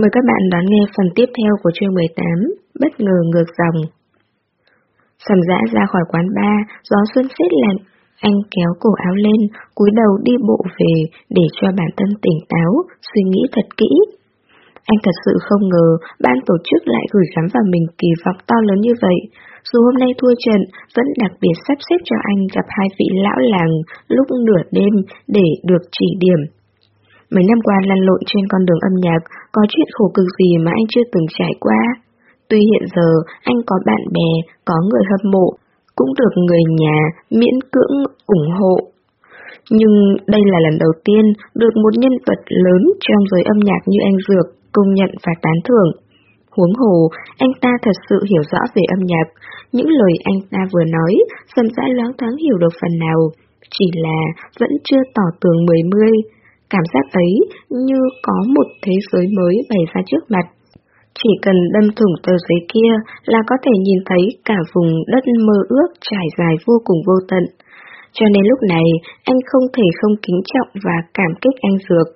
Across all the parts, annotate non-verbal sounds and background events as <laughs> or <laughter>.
Mời các bạn đón nghe phần tiếp theo của chương 18, Bất ngờ ngược dòng. Sầm dã ra khỏi quán bar, gió xuân xét lạnh, anh kéo cổ áo lên, cúi đầu đi bộ về để cho bản thân tỉnh táo, suy nghĩ thật kỹ. Anh thật sự không ngờ ban tổ chức lại gửi gắm vào mình kỳ vọng to lớn như vậy. Dù hôm nay thua trận, vẫn đặc biệt sắp xếp cho anh gặp hai vị lão làng lúc nửa đêm để được chỉ điểm. Mấy năm qua lăn lộn trên con đường âm nhạc, có chuyện khổ cực gì mà anh chưa từng trải qua. Tuy hiện giờ anh có bạn bè, có người hâm mộ, cũng được người nhà miễn cưỡng ủng hộ. Nhưng đây là lần đầu tiên được một nhân vật lớn trong giới âm nhạc như anh Dược công nhận và tán thưởng. Huống hồ, anh ta thật sự hiểu rõ về âm nhạc, những lời anh ta vừa nói, sầm dã loáng thoáng hiểu được phần nào, chỉ là vẫn chưa tỏ tường mười mươi. Cảm giác ấy như có một thế giới mới bày ra trước mặt. Chỉ cần đâm thủng tờ giấy kia là có thể nhìn thấy cả vùng đất mơ ước trải dài vô cùng vô tận. Cho nên lúc này, anh không thể không kính trọng và cảm kích anh Dược.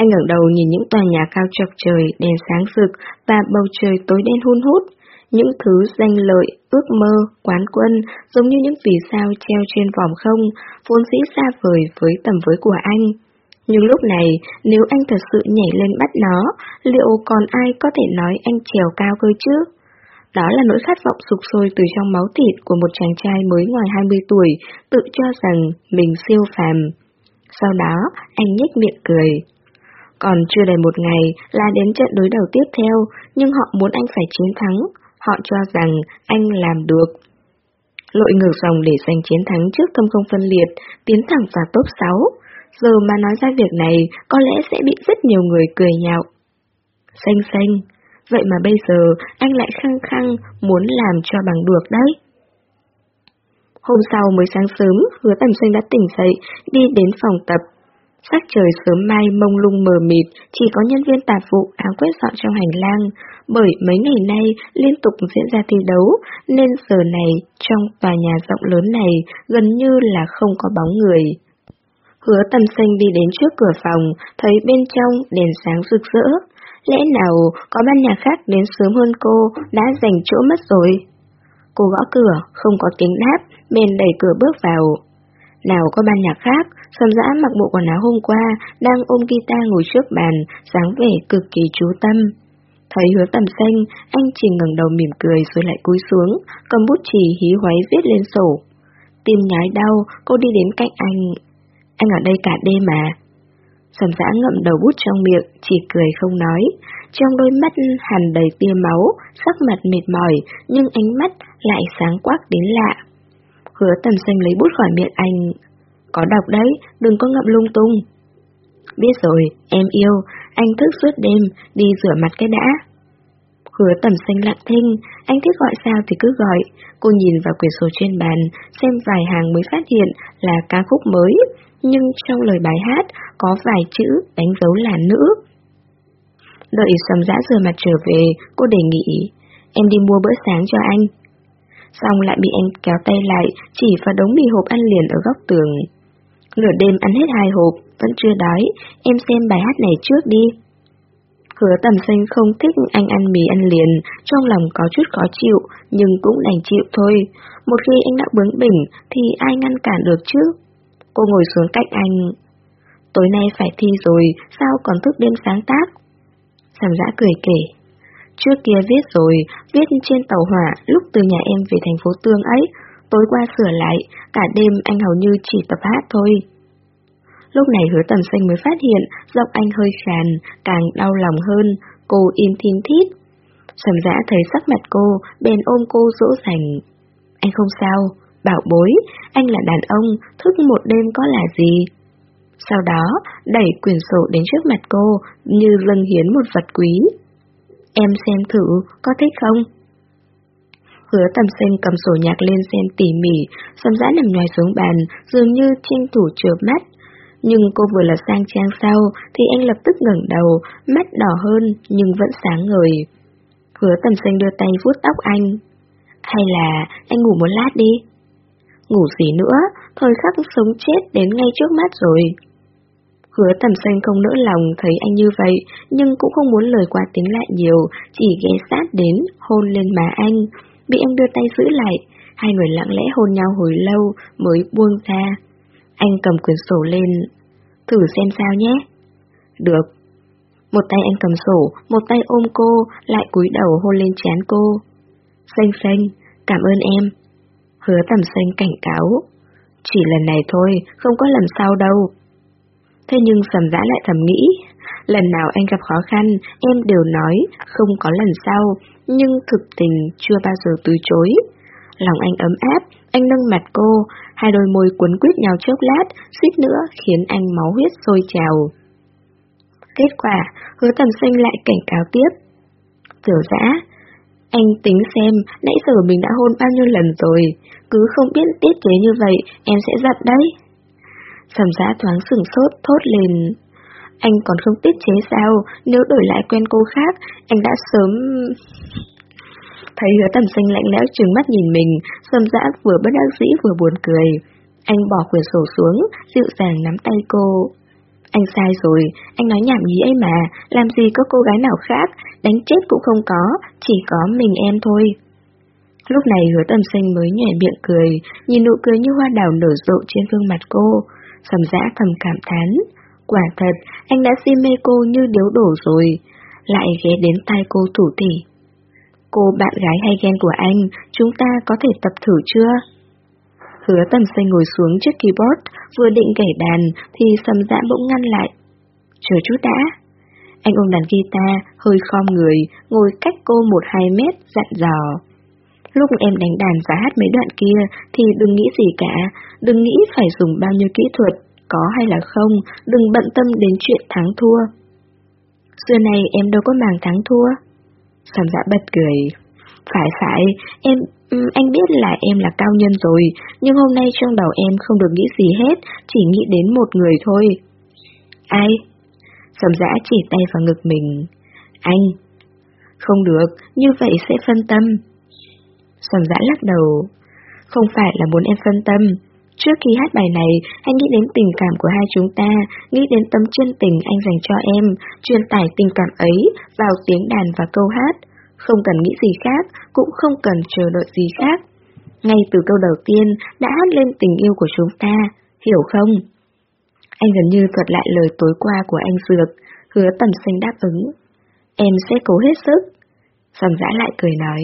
Anh ngẩng đầu nhìn những tòa nhà cao chọc trời, đèn sáng rực và bầu trời tối đen hun hút. Những thứ danh lợi, ước mơ, quán quân giống như những vì sao treo trên vòm không, vốn dĩ xa vời với tầm với của anh. Nhưng lúc này, nếu anh thật sự nhảy lên bắt nó, liệu còn ai có thể nói anh trèo cao cơ chứ? Đó là nỗi khát vọng sụp sôi từ trong máu thịt của một chàng trai mới ngoài 20 tuổi, tự cho rằng mình siêu phàm. Sau đó, anh nhếch miệng cười. Còn chưa đầy một ngày là đến trận đối đầu tiếp theo, nhưng họ muốn anh phải chiến thắng. Họ cho rằng anh làm được. Lội ngược dòng để giành chiến thắng trước thâm không phân liệt, tiến thẳng vào top 6 giờ mà nói ra việc này có lẽ sẽ bị rất nhiều người cười nhạo. Xanh xanh, vậy mà bây giờ anh lại khăng khăng muốn làm cho bằng được đấy. Hôm sau mới sáng sớm, hứa tầm xanh đã tỉnh dậy, đi đến phòng tập. Sắc trời sớm mai mông lung mờ mịt, chỉ có nhân viên tạp vụ áo quét dọn trong hành lang, bởi mấy ngày nay liên tục diễn ra thi đấu, nên giờ này trong tòa nhà rộng lớn này gần như là không có bóng người. Hứa tầm xanh đi đến trước cửa phòng, thấy bên trong đèn sáng rực rỡ. Lẽ nào có ban nhạc khác đến sớm hơn cô đã giành chỗ mất rồi? Cô gõ cửa, không có tiếng đáp, bèn đẩy cửa bước vào. Nào có ban nhạc khác, Sầm dã mặc bộ quần áo hôm qua, đang ôm guitar ngồi trước bàn, dáng vẻ cực kỳ chú tâm. Thấy hứa tầm xanh, anh chỉ ngẩng đầu mỉm cười rồi lại cúi xuống, cầm bút chì hí hoáy viết lên sổ. Tim nhái đau, cô đi đến cạnh anh, anh ở đây cả đêm mà. Sầm giã ngậm đầu bút trong miệng, chỉ cười không nói. Trong đôi mắt hằn đầy tia máu, sắc mặt mệt mỏi, nhưng ánh mắt lại sáng quắc đến lạ. Hứa tầm xanh lấy bút khỏi miệng anh. Có đọc đấy, đừng có ngậm lung tung. Biết rồi, em yêu, anh thức suốt đêm, đi rửa mặt cái đã. Hứa tầm xanh lặng thinh, anh thích gọi sao thì cứ gọi. Cô nhìn vào quyển sổ trên bàn, xem vài hàng mới phát hiện là ca khúc mới, nhưng trong lời bài hát có vài chữ đánh dấu là nữ. Đợi sầm dã rửa mặt trở về, cô đề nghị, em đi mua bữa sáng cho anh. Xong lại bị anh kéo tay lại, chỉ vào đống mì hộp ăn liền ở góc tường. Nửa đêm ăn hết hai hộp, vẫn chưa đói, em xem bài hát này trước đi. Hứa tầm xanh không thích anh ăn mì ăn liền, trong lòng có chút khó chịu, nhưng cũng đành chịu thôi. Một khi anh đã bướng bỉnh thì ai ngăn cản được chứ? Cô ngồi xuống cạnh anh. Tối nay phải thi rồi, sao còn thức đêm sáng tác? Sầm dã cười kể. Trước kia viết rồi, viết trên tàu hỏa lúc từ nhà em về thành phố Tương ấy, tối qua sửa lại, cả đêm anh hầu như chỉ tập hát thôi. Lúc này hứa tầm xanh mới phát hiện giọng anh hơi khàn, càng đau lòng hơn, cô im thím thít. Sầm dã thấy sắc mặt cô, bèn ôm cô dỗ dành. Anh không sao, bảo bối, anh là đàn ông, thức một đêm có là gì? Sau đó, đẩy quyển sổ đến trước mặt cô, như dâng hiến một vật quý. Em xem thử, có thích không? Hứa tầm xanh cầm sổ nhạc lên xem tỉ mỉ, sầm dã nằm ngoài xuống bàn, dường như tranh thủ chừa mắt. Nhưng cô vừa là sang trang sau, thì anh lập tức ngẩng đầu, mắt đỏ hơn, nhưng vẫn sáng ngời. Hứa tầm xanh đưa tay vuốt tóc anh. Hay là anh ngủ một lát đi? Ngủ gì nữa, thời khắc sống chết đến ngay trước mắt rồi. Hứa tầm xanh không nỡ lòng thấy anh như vậy, nhưng cũng không muốn lời qua tiếng lại nhiều, chỉ ghé sát đến, hôn lên má anh. Bị anh đưa tay giữ lại, hai người lặng lẽ hôn nhau hồi lâu mới buông ra. Anh cầm quyển sổ lên, thử xem sao nhé. Được. Một tay anh cầm sổ, một tay ôm cô, lại cúi đầu hôn lên chán cô. Xanh xanh, cảm ơn em. Hứa tầm xanh cảnh cáo. Chỉ lần này thôi, không có lần sau đâu. Thế nhưng sầm dã lại thầm nghĩ, lần nào anh gặp khó khăn, em đều nói không có lần sau, nhưng thực tình chưa bao giờ từ chối. Lòng anh ấm áp, anh nâng mặt cô, hai đôi môi cuốn quýt nhau chốc lát, suýt nữa khiến anh máu huyết sôi trào. Kết quả, hứa tầm xanh lại cảnh cáo tiếp. Tiểu dã, anh tính xem, nãy giờ mình đã hôn bao nhiêu lần rồi, cứ không biết tiết chế như vậy, em sẽ giận đấy. Sầm giã thoáng sửng sốt, thốt lên. Anh còn không tiết chế sao, nếu đổi lại quen cô khác, anh đã sớm... Thấy hứa tầm xanh lạnh lẽo trừng mắt nhìn mình, sầm giã vừa bất đắc dĩ vừa buồn cười. Anh bỏ quyển sổ xuống, dịu dàng nắm tay cô. Anh sai rồi, anh nói nhảm nhí ấy mà, làm gì có cô gái nào khác, đánh chết cũng không có, chỉ có mình em thôi. Lúc này hứa tầm xanh mới nhảy miệng cười, nhìn nụ cười như hoa đào nở rộ trên gương mặt cô. Sầm dã thầm cảm thán. Quả thật, anh đã si mê cô như điếu đổ rồi. Lại ghé đến tai cô thủ tỉ. Cô bạn gái hay ghen của anh, chúng ta có thể tập thử chưa? Hứa tầm xây ngồi xuống trước keyboard, vừa định gảy đàn, thì sầm dã bỗng ngăn lại. Chờ chút đã. Anh ôm đàn guitar, hơi khom người, ngồi cách cô một hai mét, dặn dò. Lúc em đánh đàn và hát mấy đoạn kia thì đừng nghĩ gì cả, đừng nghĩ phải dùng bao nhiêu kỹ thuật, có hay là không, đừng bận tâm đến chuyện thắng thua. Xưa này em đâu có màng thắng thua. Sầm dạ bật cười. Phải phải, em, anh biết là em là cao nhân rồi, nhưng hôm nay trong đầu em không được nghĩ gì hết, chỉ nghĩ đến một người thôi. Ai? Sầm dã chỉ tay vào ngực mình. Anh. Không được, như vậy sẽ phân tâm. Sầm dã lắc đầu. Không phải là muốn em phân tâm. Trước khi hát bài này, anh nghĩ đến tình cảm của hai chúng ta, nghĩ đến tấm chân tình anh dành cho em, truyền tải tình cảm ấy vào tiếng đàn và câu hát. Không cần nghĩ gì khác, cũng không cần chờ đợi gì khác. Ngay từ câu đầu tiên đã hát lên tình yêu của chúng ta, hiểu không? Anh gần như thuật lại lời tối qua của anh Dược, hứa tầm xanh đáp ứng. Em sẽ cố hết sức. Sầm giã lại cười nói.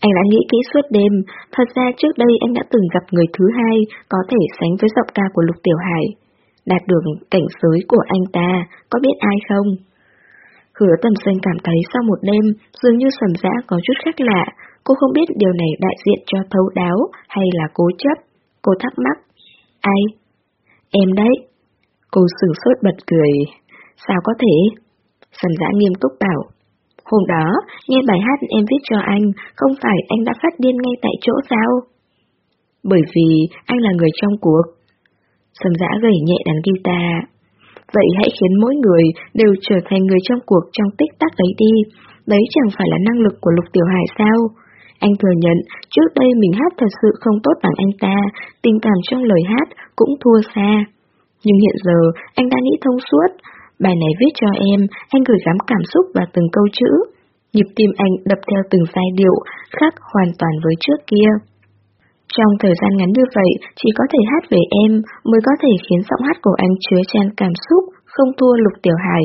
Anh đã nghĩ kỹ suốt đêm, thật ra trước đây anh đã từng gặp người thứ hai có thể sánh với giọng ca của Lục Tiểu Hải. Đạt được cảnh giới của anh ta, có biết ai không? Hứa tầm xanh cảm thấy sau một đêm, dường như sầm dã có chút khác lạ, cô không biết điều này đại diện cho thấu đáo hay là cố chấp. Cô thắc mắc. Ai? Em đấy. Cô sửng sốt bật cười. Sao có thể? Sầm dã nghiêm túc bảo. Hôm đó, nghe bài hát em viết cho anh, không phải anh đã phát điên ngay tại chỗ sao? Bởi vì anh là người trong cuộc. Sầm dã gầy nhẹ đàn guitar. Vậy hãy khiến mỗi người đều trở thành người trong cuộc trong tích tắc ấy đi. Đấy chẳng phải là năng lực của Lục Tiểu Hải sao? Anh thừa nhận, trước đây mình hát thật sự không tốt bằng anh ta, tình cảm trong lời hát cũng thua xa. Nhưng hiện giờ, anh đã nghĩ thông suốt, Bài này viết cho em, anh gửi gắm cảm xúc vào từng câu chữ. Nhịp tim anh đập theo từng giai điệu, khác hoàn toàn với trước kia. Trong thời gian ngắn như vậy, chỉ có thể hát về em mới có thể khiến giọng hát của anh chứa chan cảm xúc, không thua lục tiểu hải,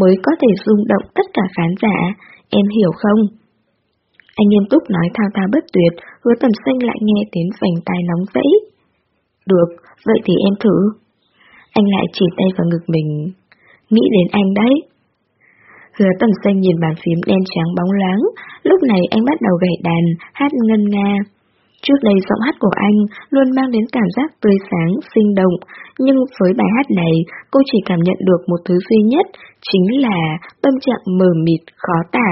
mới có thể rung động tất cả khán giả. Em hiểu không? Anh nghiêm túc nói thao thao bất tuyệt, hứa tầm xanh lại nghe tiếng vành tai nóng vẫy. Được, vậy thì em thử. Anh lại chỉ tay vào ngực mình nghĩ đến anh đấy. Hứa tầm xanh nhìn bàn phím đen trắng bóng loáng, lúc này anh bắt đầu gảy đàn, hát ngân nga. Trước đây giọng hát của anh luôn mang đến cảm giác tươi sáng, sinh động, nhưng với bài hát này, cô chỉ cảm nhận được một thứ duy nhất, chính là tâm trạng mờ mịt, khó tả.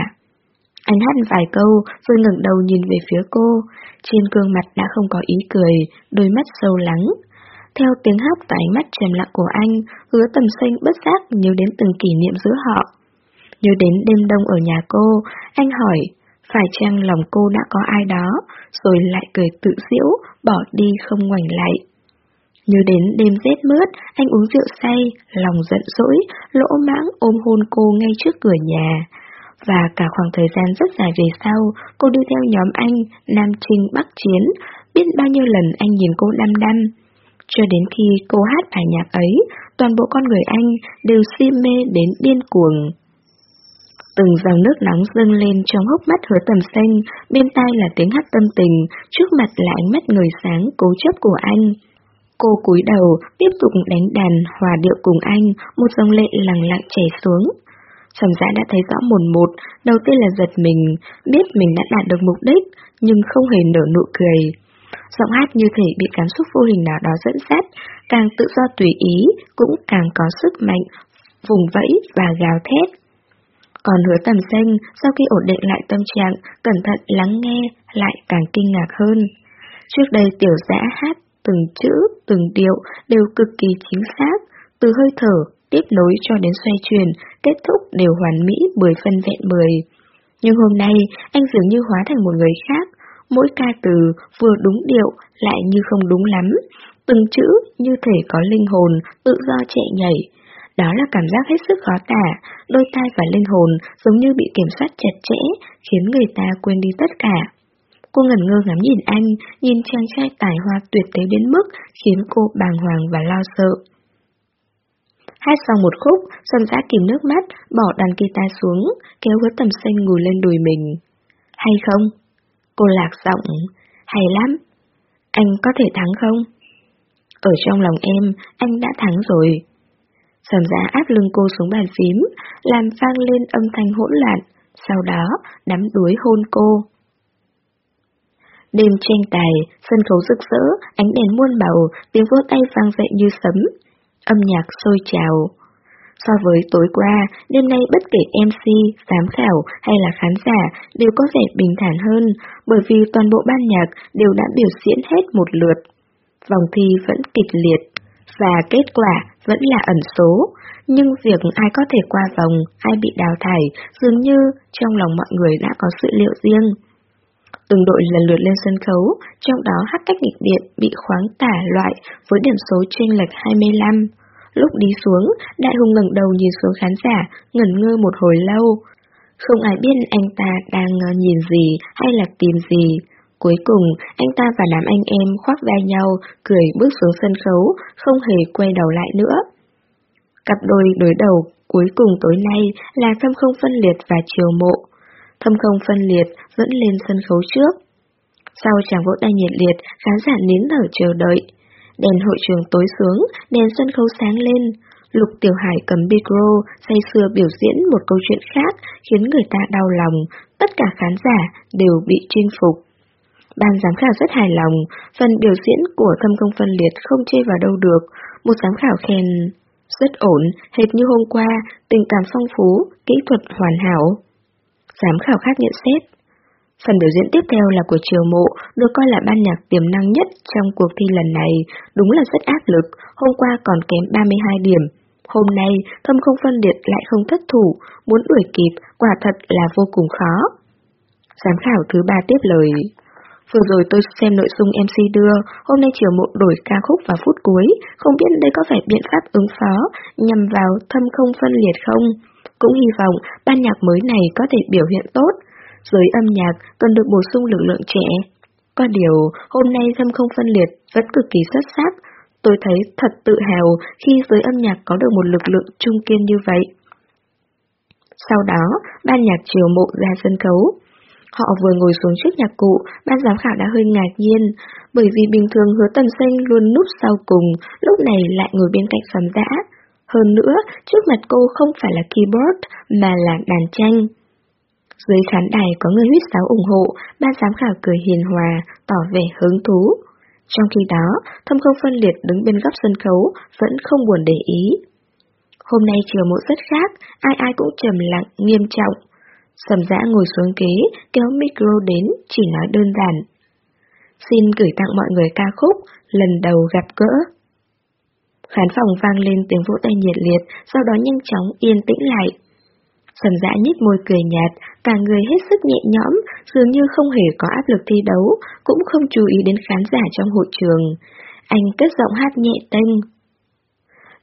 Anh hát vài câu, rồi ngẩng đầu nhìn về phía cô, trên gương mặt đã không có ý cười, đôi mắt sâu lắng. Theo tiếng hát và ánh mắt trầm lặng của anh, hứa tầm xanh bất giác nhớ đến từng kỷ niệm giữa họ. Nhớ đến đêm đông ở nhà cô, anh hỏi, phải chăng lòng cô đã có ai đó, rồi lại cười tự giễu, bỏ đi không ngoảnh lại. Như đến đêm rét mướt, anh uống rượu say, lòng giận dỗi, lỗ mãng ôm hôn cô ngay trước cửa nhà. Và cả khoảng thời gian rất dài về sau, cô đi theo nhóm anh, Nam Trinh Bắc Chiến, biết bao nhiêu lần anh nhìn cô đăm đăm. Cho đến khi cô hát bài nhạc ấy, toàn bộ con người anh đều si mê đến điên cuồng. Từng dòng nước nóng dâng lên trong hốc mắt hứa tầm xanh, bên tai là tiếng hát tâm tình, trước mặt là ánh mắt người sáng cố chấp của anh. Cô cúi đầu, tiếp tục đánh đàn, hòa điệu cùng anh, một dòng lệ lặng lặng chảy xuống. Trầm giã đã thấy rõ mồn một, đầu tiên là giật mình, biết mình đã đạt được mục đích, nhưng không hề nở nụ cười. Giọng hát như thể bị cảm xúc vô hình nào đó dẫn dắt, càng tự do tùy ý, cũng càng có sức mạnh, vùng vẫy và gào thét. Còn hứa tầm xanh, sau khi ổn định lại tâm trạng, cẩn thận lắng nghe, lại càng kinh ngạc hơn. Trước đây tiểu giã hát từng chữ, từng điệu đều cực kỳ chính xác, từ hơi thở, tiếp nối cho đến xoay chuyển, kết thúc đều hoàn mỹ 10 phân vẹn 10. Nhưng hôm nay, anh dường như hóa thành một người khác, mỗi ca từ vừa đúng điệu lại như không đúng lắm, từng chữ như thể có linh hồn, tự do chạy nhảy. Đó là cảm giác hết sức khó tả, đôi tai và linh hồn giống như bị kiểm soát chặt chẽ, khiến người ta quên đi tất cả. Cô ngẩn ngơ ngắm nhìn anh, nhìn chàng trai tài hoa tuyệt tế đến mức khiến cô bàng hoàng và lo sợ. Hát xong một khúc, xuân giã kìm nước mắt, bỏ đàn guitar xuống, kéo hứa tầm xanh ngồi lên đùi mình. Hay không? Cô lạc giọng, hay lắm. Anh có thể thắng không? Ở trong lòng em, anh đã thắng rồi. Sầm giá áp lưng cô xuống bàn phím, làm vang lên âm thanh hỗn loạn, sau đó đắm đuối hôn cô. Đêm tranh tài, sân khấu rực rỡ, ánh đèn muôn màu, tiếng vỗ tay vang dậy như sấm. Âm nhạc sôi trào. So với tối qua, đêm nay bất kể MC, giám khảo hay là khán giả đều có vẻ bình thản hơn, bởi vì toàn bộ ban nhạc đều đã biểu diễn hết một lượt. Vòng thi vẫn kịch liệt, và kết quả vẫn là ẩn số, nhưng việc ai có thể qua vòng, ai bị đào thải, dường như trong lòng mọi người đã có sự liệu riêng. Từng đội lần lượt lên sân khấu, trong đó hát cách nghịch điện bị khoáng tả loại với điểm số chênh lệch 25. Lúc đi xuống, Đại Hùng ngẩng đầu nhìn xuống khán giả, ngẩn ngơ một hồi lâu. Không ai biết anh ta đang ờ, nhìn gì hay là tìm gì. Cuối cùng, anh ta và đám anh em khoác vai nhau, cười bước xuống sân khấu, không hề quay đầu lại nữa. Cặp đôi đối đầu cuối cùng tối nay là thâm không phân liệt và chiều mộ. Thâm không phân liệt dẫn lên sân khấu trước. Sau chàng vỗ tay nhiệt liệt, khán giả nín thở chờ đợi. Đèn hội trường tối xuống, đèn sân khấu sáng lên. Lục Tiểu Hải cầm micro, say sưa biểu diễn một câu chuyện khác, khiến người ta đau lòng, tất cả khán giả đều bị chinh phục. Ban giám khảo rất hài lòng, phần biểu diễn của thâm công phân liệt không chê vào đâu được, một giám khảo khen rất ổn, hệt như hôm qua, tình cảm phong phú, kỹ thuật hoàn hảo. Giám khảo khác nhận xét. Phần biểu diễn tiếp theo là của Triều Mộ, được coi là ban nhạc tiềm năng nhất trong cuộc thi lần này, đúng là rất áp lực, hôm qua còn kém 32 điểm. Hôm nay, thâm không phân liệt lại không thất thủ, muốn đuổi kịp, quả thật là vô cùng khó. Giám khảo thứ ba tiếp lời. Vừa rồi tôi xem nội dung MC đưa, hôm nay chiều mộ đổi ca khúc vào phút cuối, không biết đây có phải biện pháp ứng phó, nhằm vào thâm không phân liệt không? Cũng hy vọng ban nhạc mới này có thể biểu hiện tốt. Giới âm nhạc cần được bổ sung lực lượng trẻ. Có điều, hôm nay thâm không phân liệt vẫn cực kỳ xuất sắc. Tôi thấy thật tự hào khi giới âm nhạc có được một lực lượng trung kiên như vậy. Sau đó, ban nhạc chiều mộ ra sân khấu. Họ vừa ngồi xuống trước nhạc cụ, ban giám khảo đã hơi ngạc nhiên, bởi vì bình thường hứa tầm xanh luôn núp sau cùng, lúc này lại ngồi bên cạnh sầm dã. Hơn nữa, trước mặt cô không phải là keyboard, mà là đàn tranh. Dưới khán đài có người huyết sáo ủng hộ, ban giám khảo cười hiền hòa, tỏ vẻ hứng thú. Trong khi đó, thâm không phân liệt đứng bên góc sân khấu, vẫn không buồn để ý. Hôm nay chiều mộ rất khác, ai ai cũng trầm lặng, nghiêm trọng. Sầm dã ngồi xuống ghế, kéo micro đến, chỉ nói đơn giản. Xin gửi tặng mọi người ca khúc, lần đầu gặp gỡ. Khán phòng vang lên tiếng vỗ tay nhiệt liệt, sau đó nhanh chóng yên tĩnh lại. Sầm dã nhích môi cười nhạt, cả người hết sức nhẹ nhõm, dường như không hề có áp lực thi đấu, cũng không chú ý đến khán giả trong hội trường. anh cất giọng hát nhẹ tênh.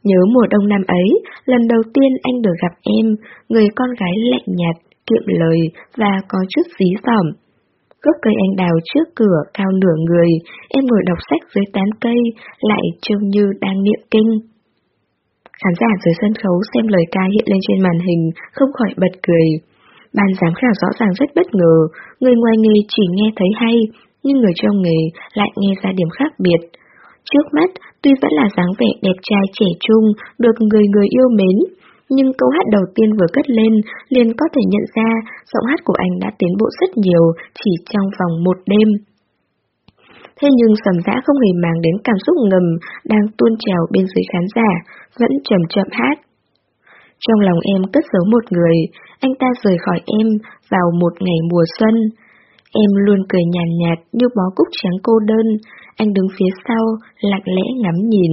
Nhớ mùa đông năm ấy, lần đầu tiên anh được gặp em, người con gái lạnh nhạt, kiệm lời và có chút dí dỏm. Gốc cây anh đào trước cửa cao nửa người, em ngồi đọc sách dưới tán cây, lại trông như đang niệm kinh. Khán giả dưới sân khấu xem lời ca hiện lên trên màn hình, không khỏi bật cười. Ban giám khảo rõ ràng rất bất ngờ, người ngoài nghề chỉ nghe thấy hay, nhưng người trong nghề lại nghe ra điểm khác biệt. Trước mắt, tuy vẫn là dáng vẻ đẹp trai trẻ trung, được người người yêu mến, nhưng câu hát đầu tiên vừa cất lên, liền có thể nhận ra giọng hát của anh đã tiến bộ rất nhiều chỉ trong vòng một đêm. Thế nhưng sầm dã không hề mang đến cảm xúc ngầm đang tuôn trào bên dưới khán giả, vẫn chậm chậm hát. Trong lòng em cất giấu một người, anh ta rời khỏi em vào một ngày mùa xuân. Em luôn cười nhàn nhạt, nhạt như bó cúc trắng cô đơn, anh đứng phía sau, lặng lẽ ngắm nhìn.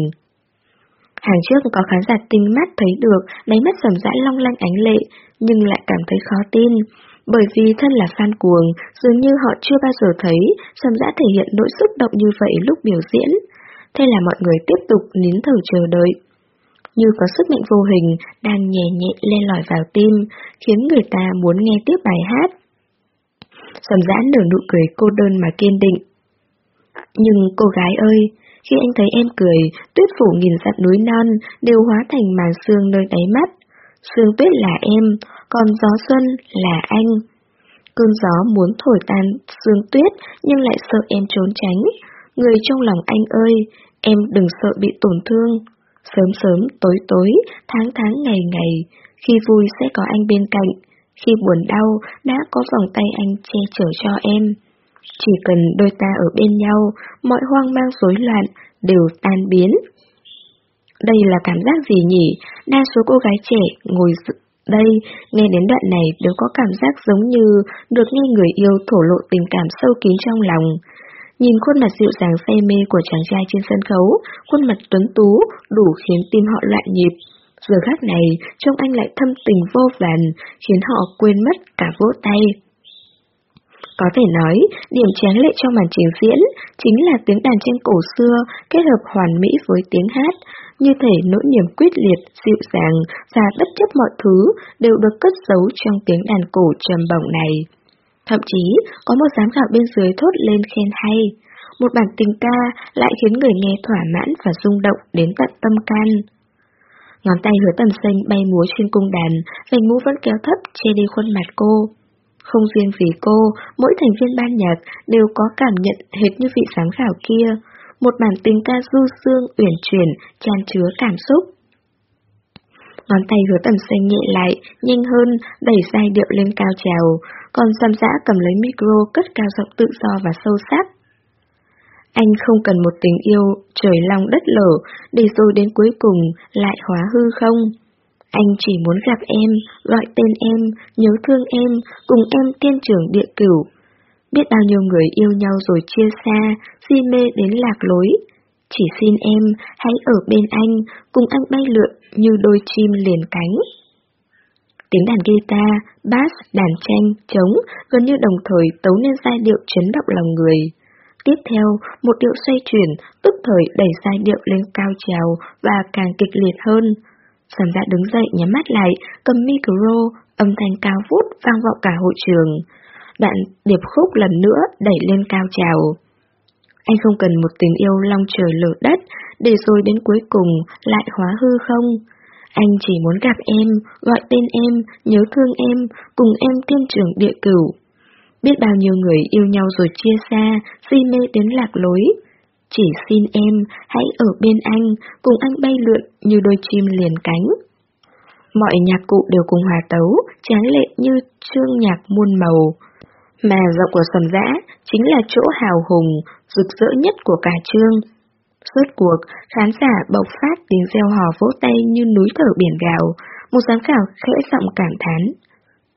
Hàng trước có khán giả tinh mắt thấy được đáy mắt sầm dã long lanh ánh lệ, nhưng lại cảm thấy khó tin. Bởi vì thân là fan cuồng, dường như họ chưa bao giờ thấy sầm dã thể hiện nỗi xúc động như vậy lúc biểu diễn. Thế là mọi người tiếp tục nín thở chờ đợi. Như có sức mạnh vô hình đang nhẹ nhẹ len lỏi vào tim, khiến người ta muốn nghe tiếp bài hát. Sầm dã nở nụ cười cô đơn mà kiên định. Nhưng cô gái ơi, khi anh thấy em cười, tuyết phủ nghìn dặm núi non đều hóa thành màn sương nơi đáy mắt. Sương tuyết là em, còn gió xuân là anh. Cơn gió muốn thổi tan sương tuyết nhưng lại sợ em trốn tránh. Người trong lòng anh ơi, em đừng sợ bị tổn thương. Sớm sớm, tối tối, tháng tháng ngày ngày, khi vui sẽ có anh bên cạnh, khi buồn đau đã có vòng tay anh che chở cho em. Chỉ cần đôi ta ở bên nhau, mọi hoang mang rối loạn đều tan biến. Đây là cảm giác gì nhỉ? Đa số cô gái trẻ ngồi đây, nghe đến đoạn này đều có cảm giác giống như được nghe người yêu thổ lộ tình cảm sâu kín trong lòng. Nhìn khuôn mặt dịu dàng say mê của chàng trai trên sân khấu, khuôn mặt tuấn tú, đủ khiến tim họ loạn nhịp. Giờ khác này, trông anh lại thâm tình vô vàn, khiến họ quên mất cả vỗ tay. Có thể nói, điểm tráng lệ trong màn trình diễn chính là tiếng đàn tranh cổ xưa kết hợp hoàn mỹ với tiếng hát, như thể nỗi niềm quyết liệt, dịu dàng và bất chấp mọi thứ đều được cất giấu trong tiếng đàn cổ trầm bổng này. Thậm chí, có một giám khảo bên dưới thốt lên khen hay. Một bản tình ca lại khiến người nghe thỏa mãn và rung động đến tận tâm can. Ngón tay hứa tầm xanh bay múa trên cung đàn, vành mũ vẫn kéo thấp che đi khuôn mặt cô. Không riêng vì cô, mỗi thành viên ban nhạc đều có cảm nhận hệt như vị giám khảo kia, một bản tình ca du dương, uyển chuyển, tràn chứa cảm xúc. Ngón tay hứa tầm xanh nhẹ lại, nhanh hơn, đẩy giai điệu lên cao trào, còn giam giã cầm lấy micro cất cao giọng tự do và sâu sắc. Anh không cần một tình yêu trời long đất lở, để rồi đến cuối cùng lại hóa hư không. Anh chỉ muốn gặp em, gọi tên em, nhớ thương em, cùng em tiên trưởng địa cửu. Biết bao nhiêu người yêu nhau rồi chia xa, si mê đến lạc lối. Chỉ xin em, hãy ở bên anh, cùng anh bay lượn như đôi chim liền cánh. Tiếng đàn guitar, bass, đàn tranh, trống gần như đồng thời tấu nên giai điệu chấn động lòng người. Tiếp theo, một điệu xoay chuyển, tức thời đẩy giai điệu lên cao trào và càng kịch liệt hơn. Sầm dạ đứng dậy nhắm mắt lại, cầm micro, âm thanh cao vút vang vọng cả hội trường. Đoạn điệp khúc lần nữa đẩy lên cao trào. Anh không cần một tình yêu long trời lở đất, để rồi đến cuối cùng lại hóa hư không. Anh chỉ muốn gặp em, gọi tên em, nhớ thương em, cùng em tiên trưởng địa cửu. Biết bao nhiêu người yêu nhau rồi chia xa, si mê đến lạc lối. Chỉ xin em, hãy ở bên anh, cùng anh bay lượn như đôi chim liền cánh. Mọi nhạc cụ đều cùng hòa tấu, tráng lệ như chương nhạc muôn màu. Mà giọng của sầm dã chính là chỗ hào hùng, rực rỡ nhất của cả chương. Suốt cuộc, khán giả bộc phát tiếng reo hò vỗ tay như núi thở biển gào, một giám khảo khẽ giọng cảm thán.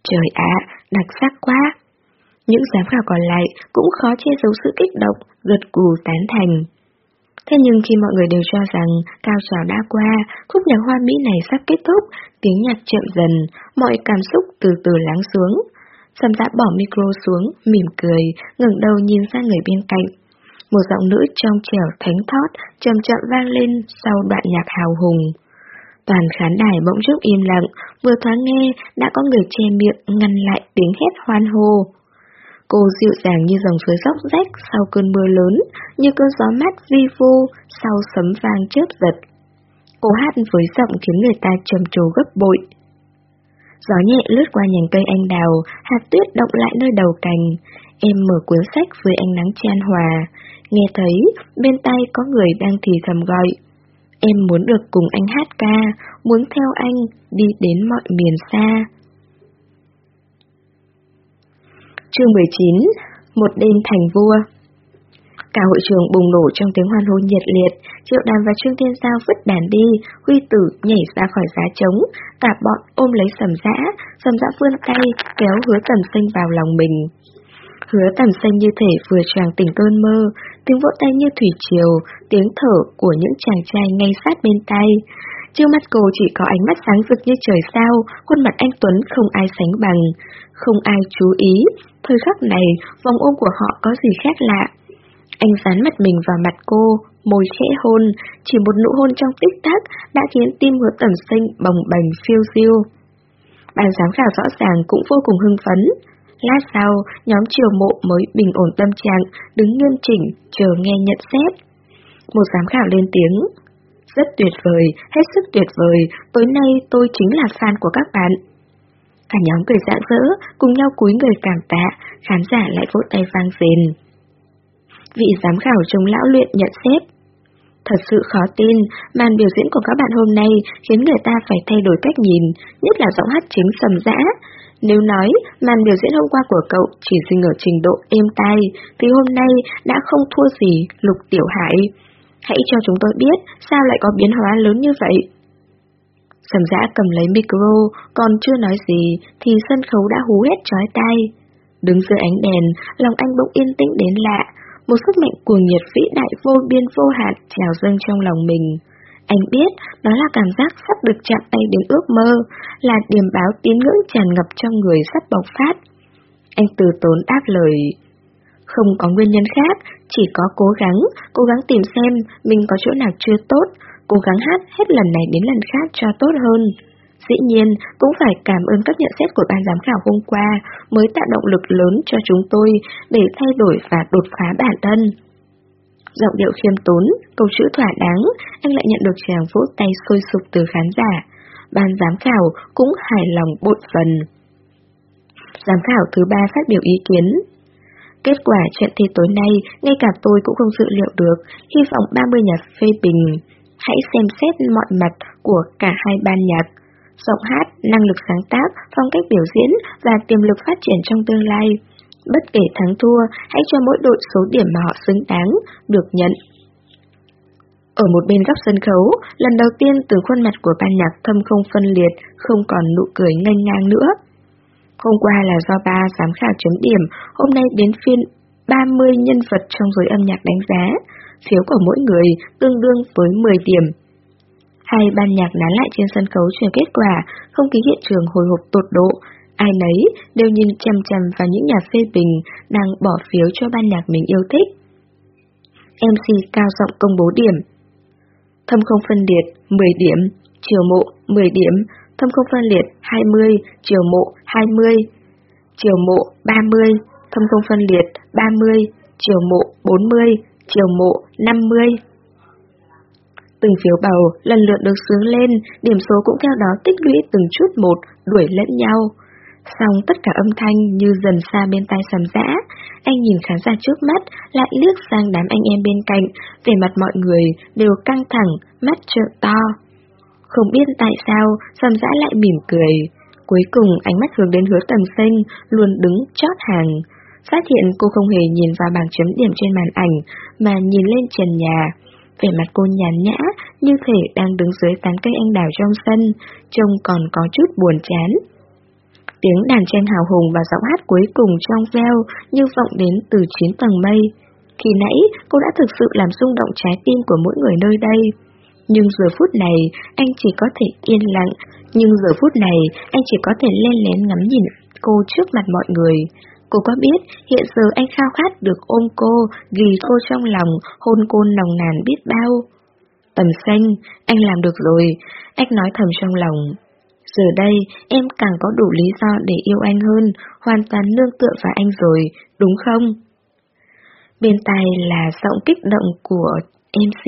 Trời ạ, đặc sắc quá! Những giám khảo còn lại cũng khó che giấu sự kích động, gật cù tán thành. Thế nhưng khi mọi người đều cho rằng cao trào đã qua, khúc nhạc hoa mỹ này sắp kết thúc, tiếng nhạc chậm dần, mọi cảm xúc từ từ lắng xuống. Sầm giã bỏ micro xuống, mỉm cười, ngẩng đầu nhìn sang người bên cạnh. Một giọng nữ trong trẻo thánh thót, trầm chậm vang lên sau đoạn nhạc hào hùng. Toàn khán đài bỗng chốc im lặng, vừa thoáng nghe đã có người che miệng ngăn lại tiếng hét hoan hô. Cô dịu dàng như dòng suối róc rách sau cơn mưa lớn, như cơn gió mát vi vu sau sấm vang chớp giật. Cô hát với giọng khiến người ta trầm trồ gấp bội. Gió nhẹ lướt qua nhành cây anh đào, hạt tuyết động lại nơi đầu cành. Em mở cuốn sách với ánh nắng chan hòa, nghe thấy bên tay có người đang thì thầm gọi. Em muốn được cùng anh hát ca, muốn theo anh đi đến mọi miền xa. Chương 19 Một đêm thành vua Cả hội trường bùng nổ trong tiếng hoan hô nhiệt liệt, Triệu Đàm và Trương Thiên Giao vứt đàn đi, Huy Tử nhảy ra khỏi giá trống, cả bọn ôm lấy sầm dã, sầm dã vươn tay, kéo hứa tầm sinh vào lòng mình. Hứa tầm sinh như thể vừa tràng tỉnh cơn mơ, tiếng vỗ tay như thủy triều, tiếng thở của những chàng trai ngay sát bên tay. Trước mắt cô chỉ có ánh mắt sáng rực như trời sao, khuôn mặt anh Tuấn không ai sánh bằng. Không ai chú ý, thời khắc này, vòng ôm của họ có gì khác lạ. Anh dán mặt mình vào mặt cô, môi khẽ hôn, chỉ một nụ hôn trong tích tắc đã khiến tim hứa tẩm sinh bồng bềnh phiêu diêu. Ban giám khảo rõ ràng cũng vô cùng hưng phấn. Lát sau, nhóm triều mộ mới bình ổn tâm trạng, đứng nghiêm chỉnh, chờ nghe nhận xét. Một giám khảo lên tiếng. Rất tuyệt vời, hết sức tuyệt vời, tối nay tôi chính là fan của các bạn. Cả nhóm cười rạng rỡ, cùng nhau cúi người cảm tạ, khán giả lại vỗ tay vang rền. Vị giám khảo trông lão luyện nhận xét. Thật sự khó tin, màn biểu diễn của các bạn hôm nay khiến người ta phải thay đổi cách nhìn, nhất là giọng hát chính sầm dã. Nếu nói màn biểu diễn hôm qua của cậu chỉ dừng ở trình độ êm tai, thì hôm nay đã không thua gì Lục Tiểu Hải. Hãy cho chúng tôi biết sao lại có biến hóa lớn như vậy. Sầm giã cầm lấy micro, còn chưa nói gì thì sân khấu đã hú hết trói tay. Đứng dưới ánh đèn, lòng anh bỗng yên tĩnh đến lạ, một sức mạnh cuồng nhiệt vĩ đại vô biên vô hạn trào dâng trong lòng mình. Anh biết đó là cảm giác sắp được chạm tay đến ước mơ, là điểm báo tín ngưỡng tràn ngập trong người sắp bộc phát. Anh từ tốn đáp lời. Không có nguyên nhân khác, chỉ có cố gắng, cố gắng tìm xem mình có chỗ nào chưa tốt, cố gắng hát hết lần này đến lần khác cho tốt hơn. Dĩ nhiên, cũng phải cảm ơn các nhận xét của ban giám khảo hôm qua mới tạo động lực lớn cho chúng tôi để thay đổi và đột phá bản thân. Giọng điệu khiêm tốn, câu chữ thỏa đáng, anh lại nhận được tràng vỗ tay sôi sục từ khán giả. Ban giám khảo cũng hài lòng bội phần. Giám khảo thứ ba phát biểu ý kiến. Kết quả chuyện thi tối nay, ngay cả tôi cũng không dự liệu được, hy vọng 30 nhà phê bình. Hãy xem xét mọi mặt của cả hai ban nhạc giọng hát, năng lực sáng tác, phong cách biểu diễn và tiềm lực phát triển trong tương lai. Bất kể thắng thua, hãy cho mỗi đội số điểm mà họ xứng đáng, được nhận. Ở một bên góc sân khấu, lần đầu tiên từ khuôn mặt của ban nhạc thâm không phân liệt, không còn nụ cười ngây ngang nữa. Hôm qua là do ba giám khảo chấm điểm, hôm nay đến phiên 30 nhân vật trong giới âm nhạc đánh giá. Phiếu của mỗi người tương đương với 10 điểm. Hai ban nhạc nán lại trên sân khấu chờ kết quả, không khí hiện trường hồi hộp tột độ. Ai nấy đều nhìn chăm chăm vào những nhà phê bình đang bỏ phiếu cho ban nhạc mình yêu thích. MC cao giọng công bố điểm. Thâm không phân liệt 10 điểm, chiều mộ 10 điểm, thâm không phân liệt 20, chiều mộ 20, chiều mộ 30, thâm không phân liệt 30, chiều mộ 40, chiều mộ 50. Từng phiếu bầu lần lượt được sướng lên, điểm số cũng theo đó tích lũy từng chút một, đuổi lẫn nhau. Xong tất cả âm thanh như dần xa bên tai sầm dã, anh nhìn khán giả trước mắt, lại liếc sang đám anh em bên cạnh, về mặt mọi người đều căng thẳng, mắt trợn to. Không biết tại sao, sầm dã lại mỉm cười. Cuối cùng ánh mắt hướng đến hứa tầm sinh, luôn đứng chót hàng. Phát hiện cô không hề nhìn vào bảng chấm điểm trên màn ảnh, mà nhìn lên trần nhà. Vẻ mặt cô nhàn nhã, như thể đang đứng dưới tán cây anh đào trong sân, trông còn có chút buồn chán. Tiếng đàn tranh hào hùng và giọng hát cuối cùng trong veo như vọng đến từ chín tầng mây. Khi nãy, cô đã thực sự làm rung động trái tim của mỗi người nơi đây. Nhưng giờ phút này, anh chỉ có thể yên lặng, nhưng giờ phút này, anh chỉ có thể len lén ngắm nhìn cô trước mặt mọi người. Cô có biết hiện giờ anh khao khát được ôm cô, ghi cô trong lòng, hôn cô nồng nàn biết bao. Tầm xanh, anh làm được rồi, anh nói thầm trong lòng. Giờ đây, em càng có đủ lý do để yêu anh hơn, hoàn toàn nương tựa vào anh rồi, đúng không? Bên tai là giọng kích động của MC.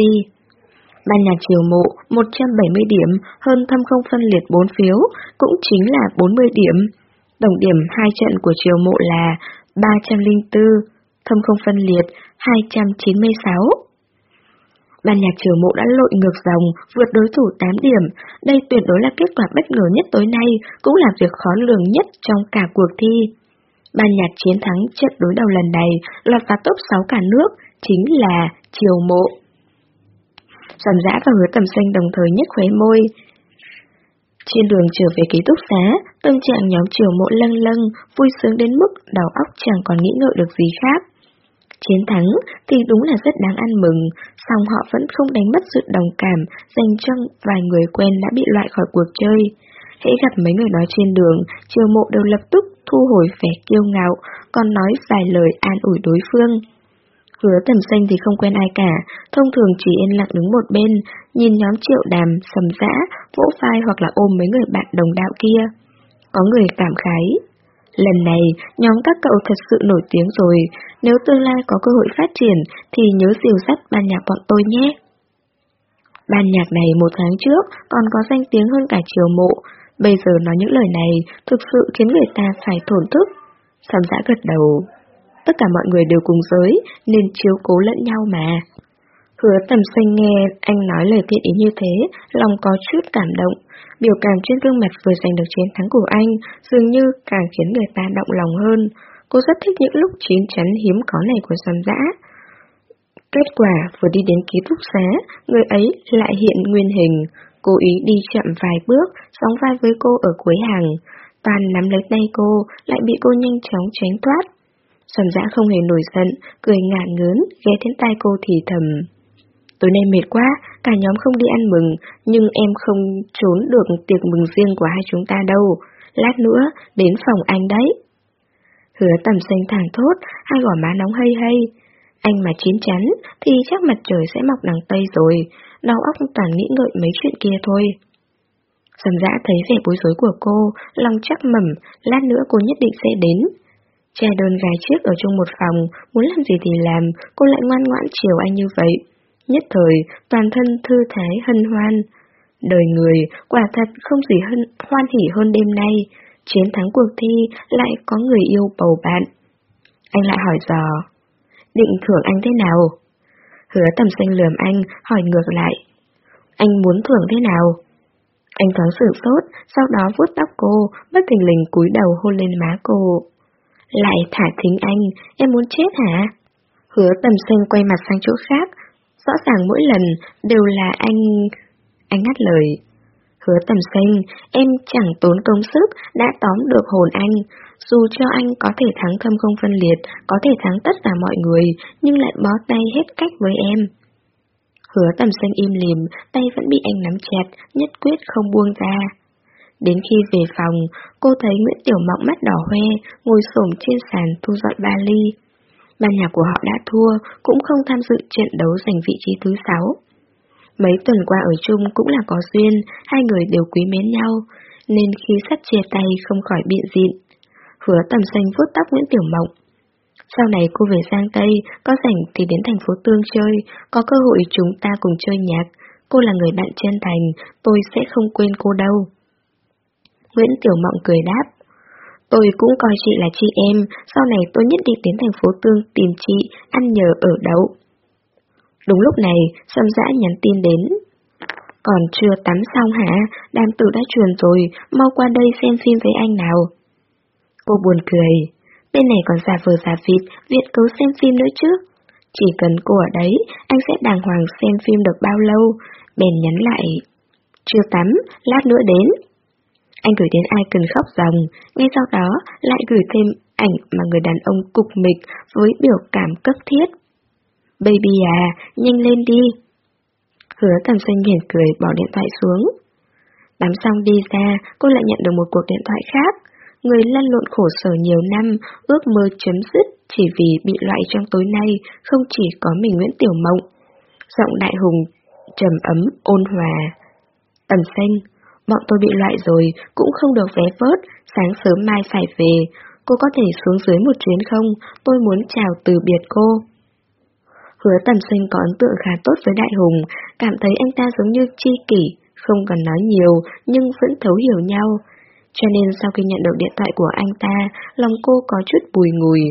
Ban nhạc chiều mộ 170 điểm hơn thâm không phân liệt 4 phiếu, cũng chính là 40 điểm. Tổng điểm hai trận của chiều mộ là 304, thâm không phân liệt 296. Ban nhạc chiều mộ đã lội ngược dòng, vượt đối thủ 8 điểm. Đây tuyệt đối là kết quả bất ngờ nhất tối nay, cũng là việc khó lường nhất trong cả cuộc thi. Ban nhạc chiến thắng trận đối đầu lần này, lọt vào top 6 cả nước, chính là chiều mộ. Sầm dã và hứa tầm xanh đồng thời nhếch khóe môi. Trên đường trở về ký túc xá, tâm trạng nhóm triều mộ lâng lâng, vui sướng đến mức đầu óc chẳng còn nghĩ ngợi được gì khác. Chiến thắng thì đúng là rất đáng ăn mừng, song họ vẫn không đánh mất sự đồng cảm dành cho vài người quen đã bị loại khỏi cuộc chơi. Hễ gặp mấy người nói trên đường, triều mộ đều lập tức thu hồi vẻ kiêu ngạo, còn nói vài lời an ủi đối phương. Hứa tầm xanh thì không quen ai cả, thông thường chỉ yên lặng đứng một bên, nhìn nhóm triệu đàm, sầm dã, vỗ vai hoặc là ôm mấy người bạn đồng đạo kia. Có người cảm khái. Lần này, nhóm các cậu thật sự nổi tiếng rồi, nếu tương lai có cơ hội phát triển thì nhớ dìu dắt ban nhạc bọn tôi nhé. Ban nhạc này một tháng trước còn có danh tiếng hơn cả triều mộ, bây giờ nói những lời này thực sự khiến người ta phải thổn thức. Sầm dã gật đầu. Tất cả mọi người đều cùng giới, nên chiếu cố lẫn nhau mà. Hứa tầm xanh nghe anh nói lời thiện ý như thế, lòng có chút cảm động. Biểu cảm trên gương mặt vừa giành được chiến thắng của anh, dường như càng khiến người ta động lòng hơn. Cô rất thích những lúc chiến chắn hiếm có này của giòn Dã. Kết quả vừa đi đến ký túc xá, người ấy lại hiện nguyên hình. Cố ý đi chậm vài bước, sóng vai với cô ở cuối hàng. Toàn nắm lấy tay cô, lại bị cô nhanh chóng tránh thoát. Sầm dã không hề nổi giận, cười ngả ngớn, ghé đến tai cô thì thầm. Tối nay mệt quá, cả nhóm không đi ăn mừng, nhưng em không trốn được tiệc mừng riêng của hai chúng ta đâu. Lát nữa, đến phòng anh đấy. Hứa tầm xanh thẳng thốt, hai gò má nóng hay hay. Anh mà chín chắn, thì chắc mặt trời sẽ mọc đằng Tây rồi, đau óc toàn nghĩ ngợi mấy chuyện kia thôi. Sầm dã thấy vẻ bối rối của cô, lòng chắc mẩm, lát nữa cô nhất định sẽ đến. Che đơn gái chiếc ở chung một phòng, muốn làm gì thì làm, cô lại ngoan ngoãn chiều anh như vậy. Nhất thời, toàn thân thư thái hân hoan. Đời người, quả thật không gì hơn hoan hỉ hơn đêm nay. Chiến thắng cuộc thi lại có người yêu bầu bạn. Anh lại hỏi dò. Định thưởng anh thế nào? Hứa tầm xanh lườm anh, hỏi ngược lại. Anh muốn thưởng thế nào? Anh thoáng sửng sốt, sau đó vuốt tóc cô, bất thình lình cúi đầu hôn lên má cô. Lại thả thính anh, em muốn chết hả? Hứa tầm xanh quay mặt sang chỗ khác, rõ ràng mỗi lần đều là anh... Anh ngắt lời. Hứa tầm xanh, em chẳng tốn công sức đã tóm được hồn anh. Dù cho anh có thể thắng thâm không phân liệt, có thể thắng tất cả mọi người, nhưng lại bó tay hết cách với em. Hứa tầm xanh im lìm, tay vẫn bị anh nắm chặt, nhất quyết không buông ra. Đến khi về phòng, cô thấy Nguyễn Tiểu Mộng mắt đỏ hoe, ngồi xổm trên sàn thu dọn ba ly. Ban nhạc của họ đã thua, cũng không tham dự trận đấu giành vị trí thứ sáu. Mấy tuần qua ở chung cũng là có duyên, hai người đều quý mến nhau, nên khi sắp chia tay không khỏi biện dịn. Hứa tầm xanh vuốt tóc Nguyễn Tiểu Mộng. Sau này cô về Giang Tây, có rảnh thì đến thành phố Tương chơi, có cơ hội chúng ta cùng chơi nhạc. Cô là người bạn chân thành, tôi sẽ không quên cô đâu. Nguyễn Tiểu Mộng cười đáp. Tôi cũng coi chị là chị em, sau này tôi nhất định đến thành phố Tương tìm chị, ăn nhờ ở đậu. Đúng lúc này, Sâm Dã nhắn tin đến. Còn chưa tắm xong hả? Đàm tử đã truyền rồi, mau qua đây xem phim với anh nào. Cô buồn cười. Bên này còn giả vờ giả vịt, viện cấu xem phim nữa chứ. Chỉ cần cô ở đấy, anh sẽ đàng hoàng xem phim được bao lâu. Bèn nhắn lại. Chưa tắm, lát nữa đến. Anh gửi đến ai cần khóc ròng, ngay sau đó lại gửi thêm ảnh mà người đàn ông cục mịch với biểu cảm cấp thiết. Baby à, nhanh lên đi. Hứa tầm xanh mỉm cười bỏ điện thoại xuống. Tắm xong đi ra, cô lại nhận được một cuộc điện thoại khác. người lăn lộn khổ sở nhiều năm, ước mơ chấm dứt chỉ vì bị loại trong tối nay, không chỉ có mình Nguyễn Tiểu Mộng. Giọng đại hùng, trầm ấm, ôn hòa. Tầm xanh, bọn tôi bị loại rồi, cũng không được vé vớt, sáng sớm mai phải về. Cô có thể xuống dưới một chuyến không? Tôi muốn chào từ biệt cô. Hứa tầm sinh có ấn tượng khá tốt với Đại Hùng, cảm thấy anh ta giống như chi kỷ, không cần nói nhiều nhưng vẫn thấu hiểu nhau. Cho nên sau khi nhận được điện thoại của anh ta, lòng cô có chút bùi ngùi.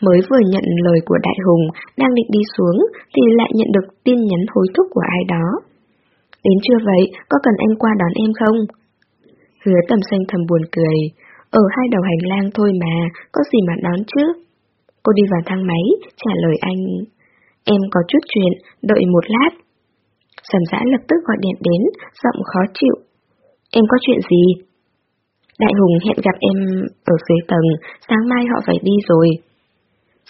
Mới vừa nhận lời của Đại Hùng, đang định đi xuống, thì lại nhận được tin nhắn hối thúc của ai đó. Đến chưa vậy, có cần anh qua đón em không? Hứa tầm xanh thầm buồn cười. Ở hai đầu hành lang thôi mà, có gì mà đón chứ? Cô đi vào thang máy, trả lời anh. Em có chút chuyện, đợi một lát. Sầm giã lập tức gọi điện đến, giọng khó chịu. Em có chuyện gì? Đại Hùng hẹn gặp em ở dưới tầng, sáng mai họ phải đi rồi.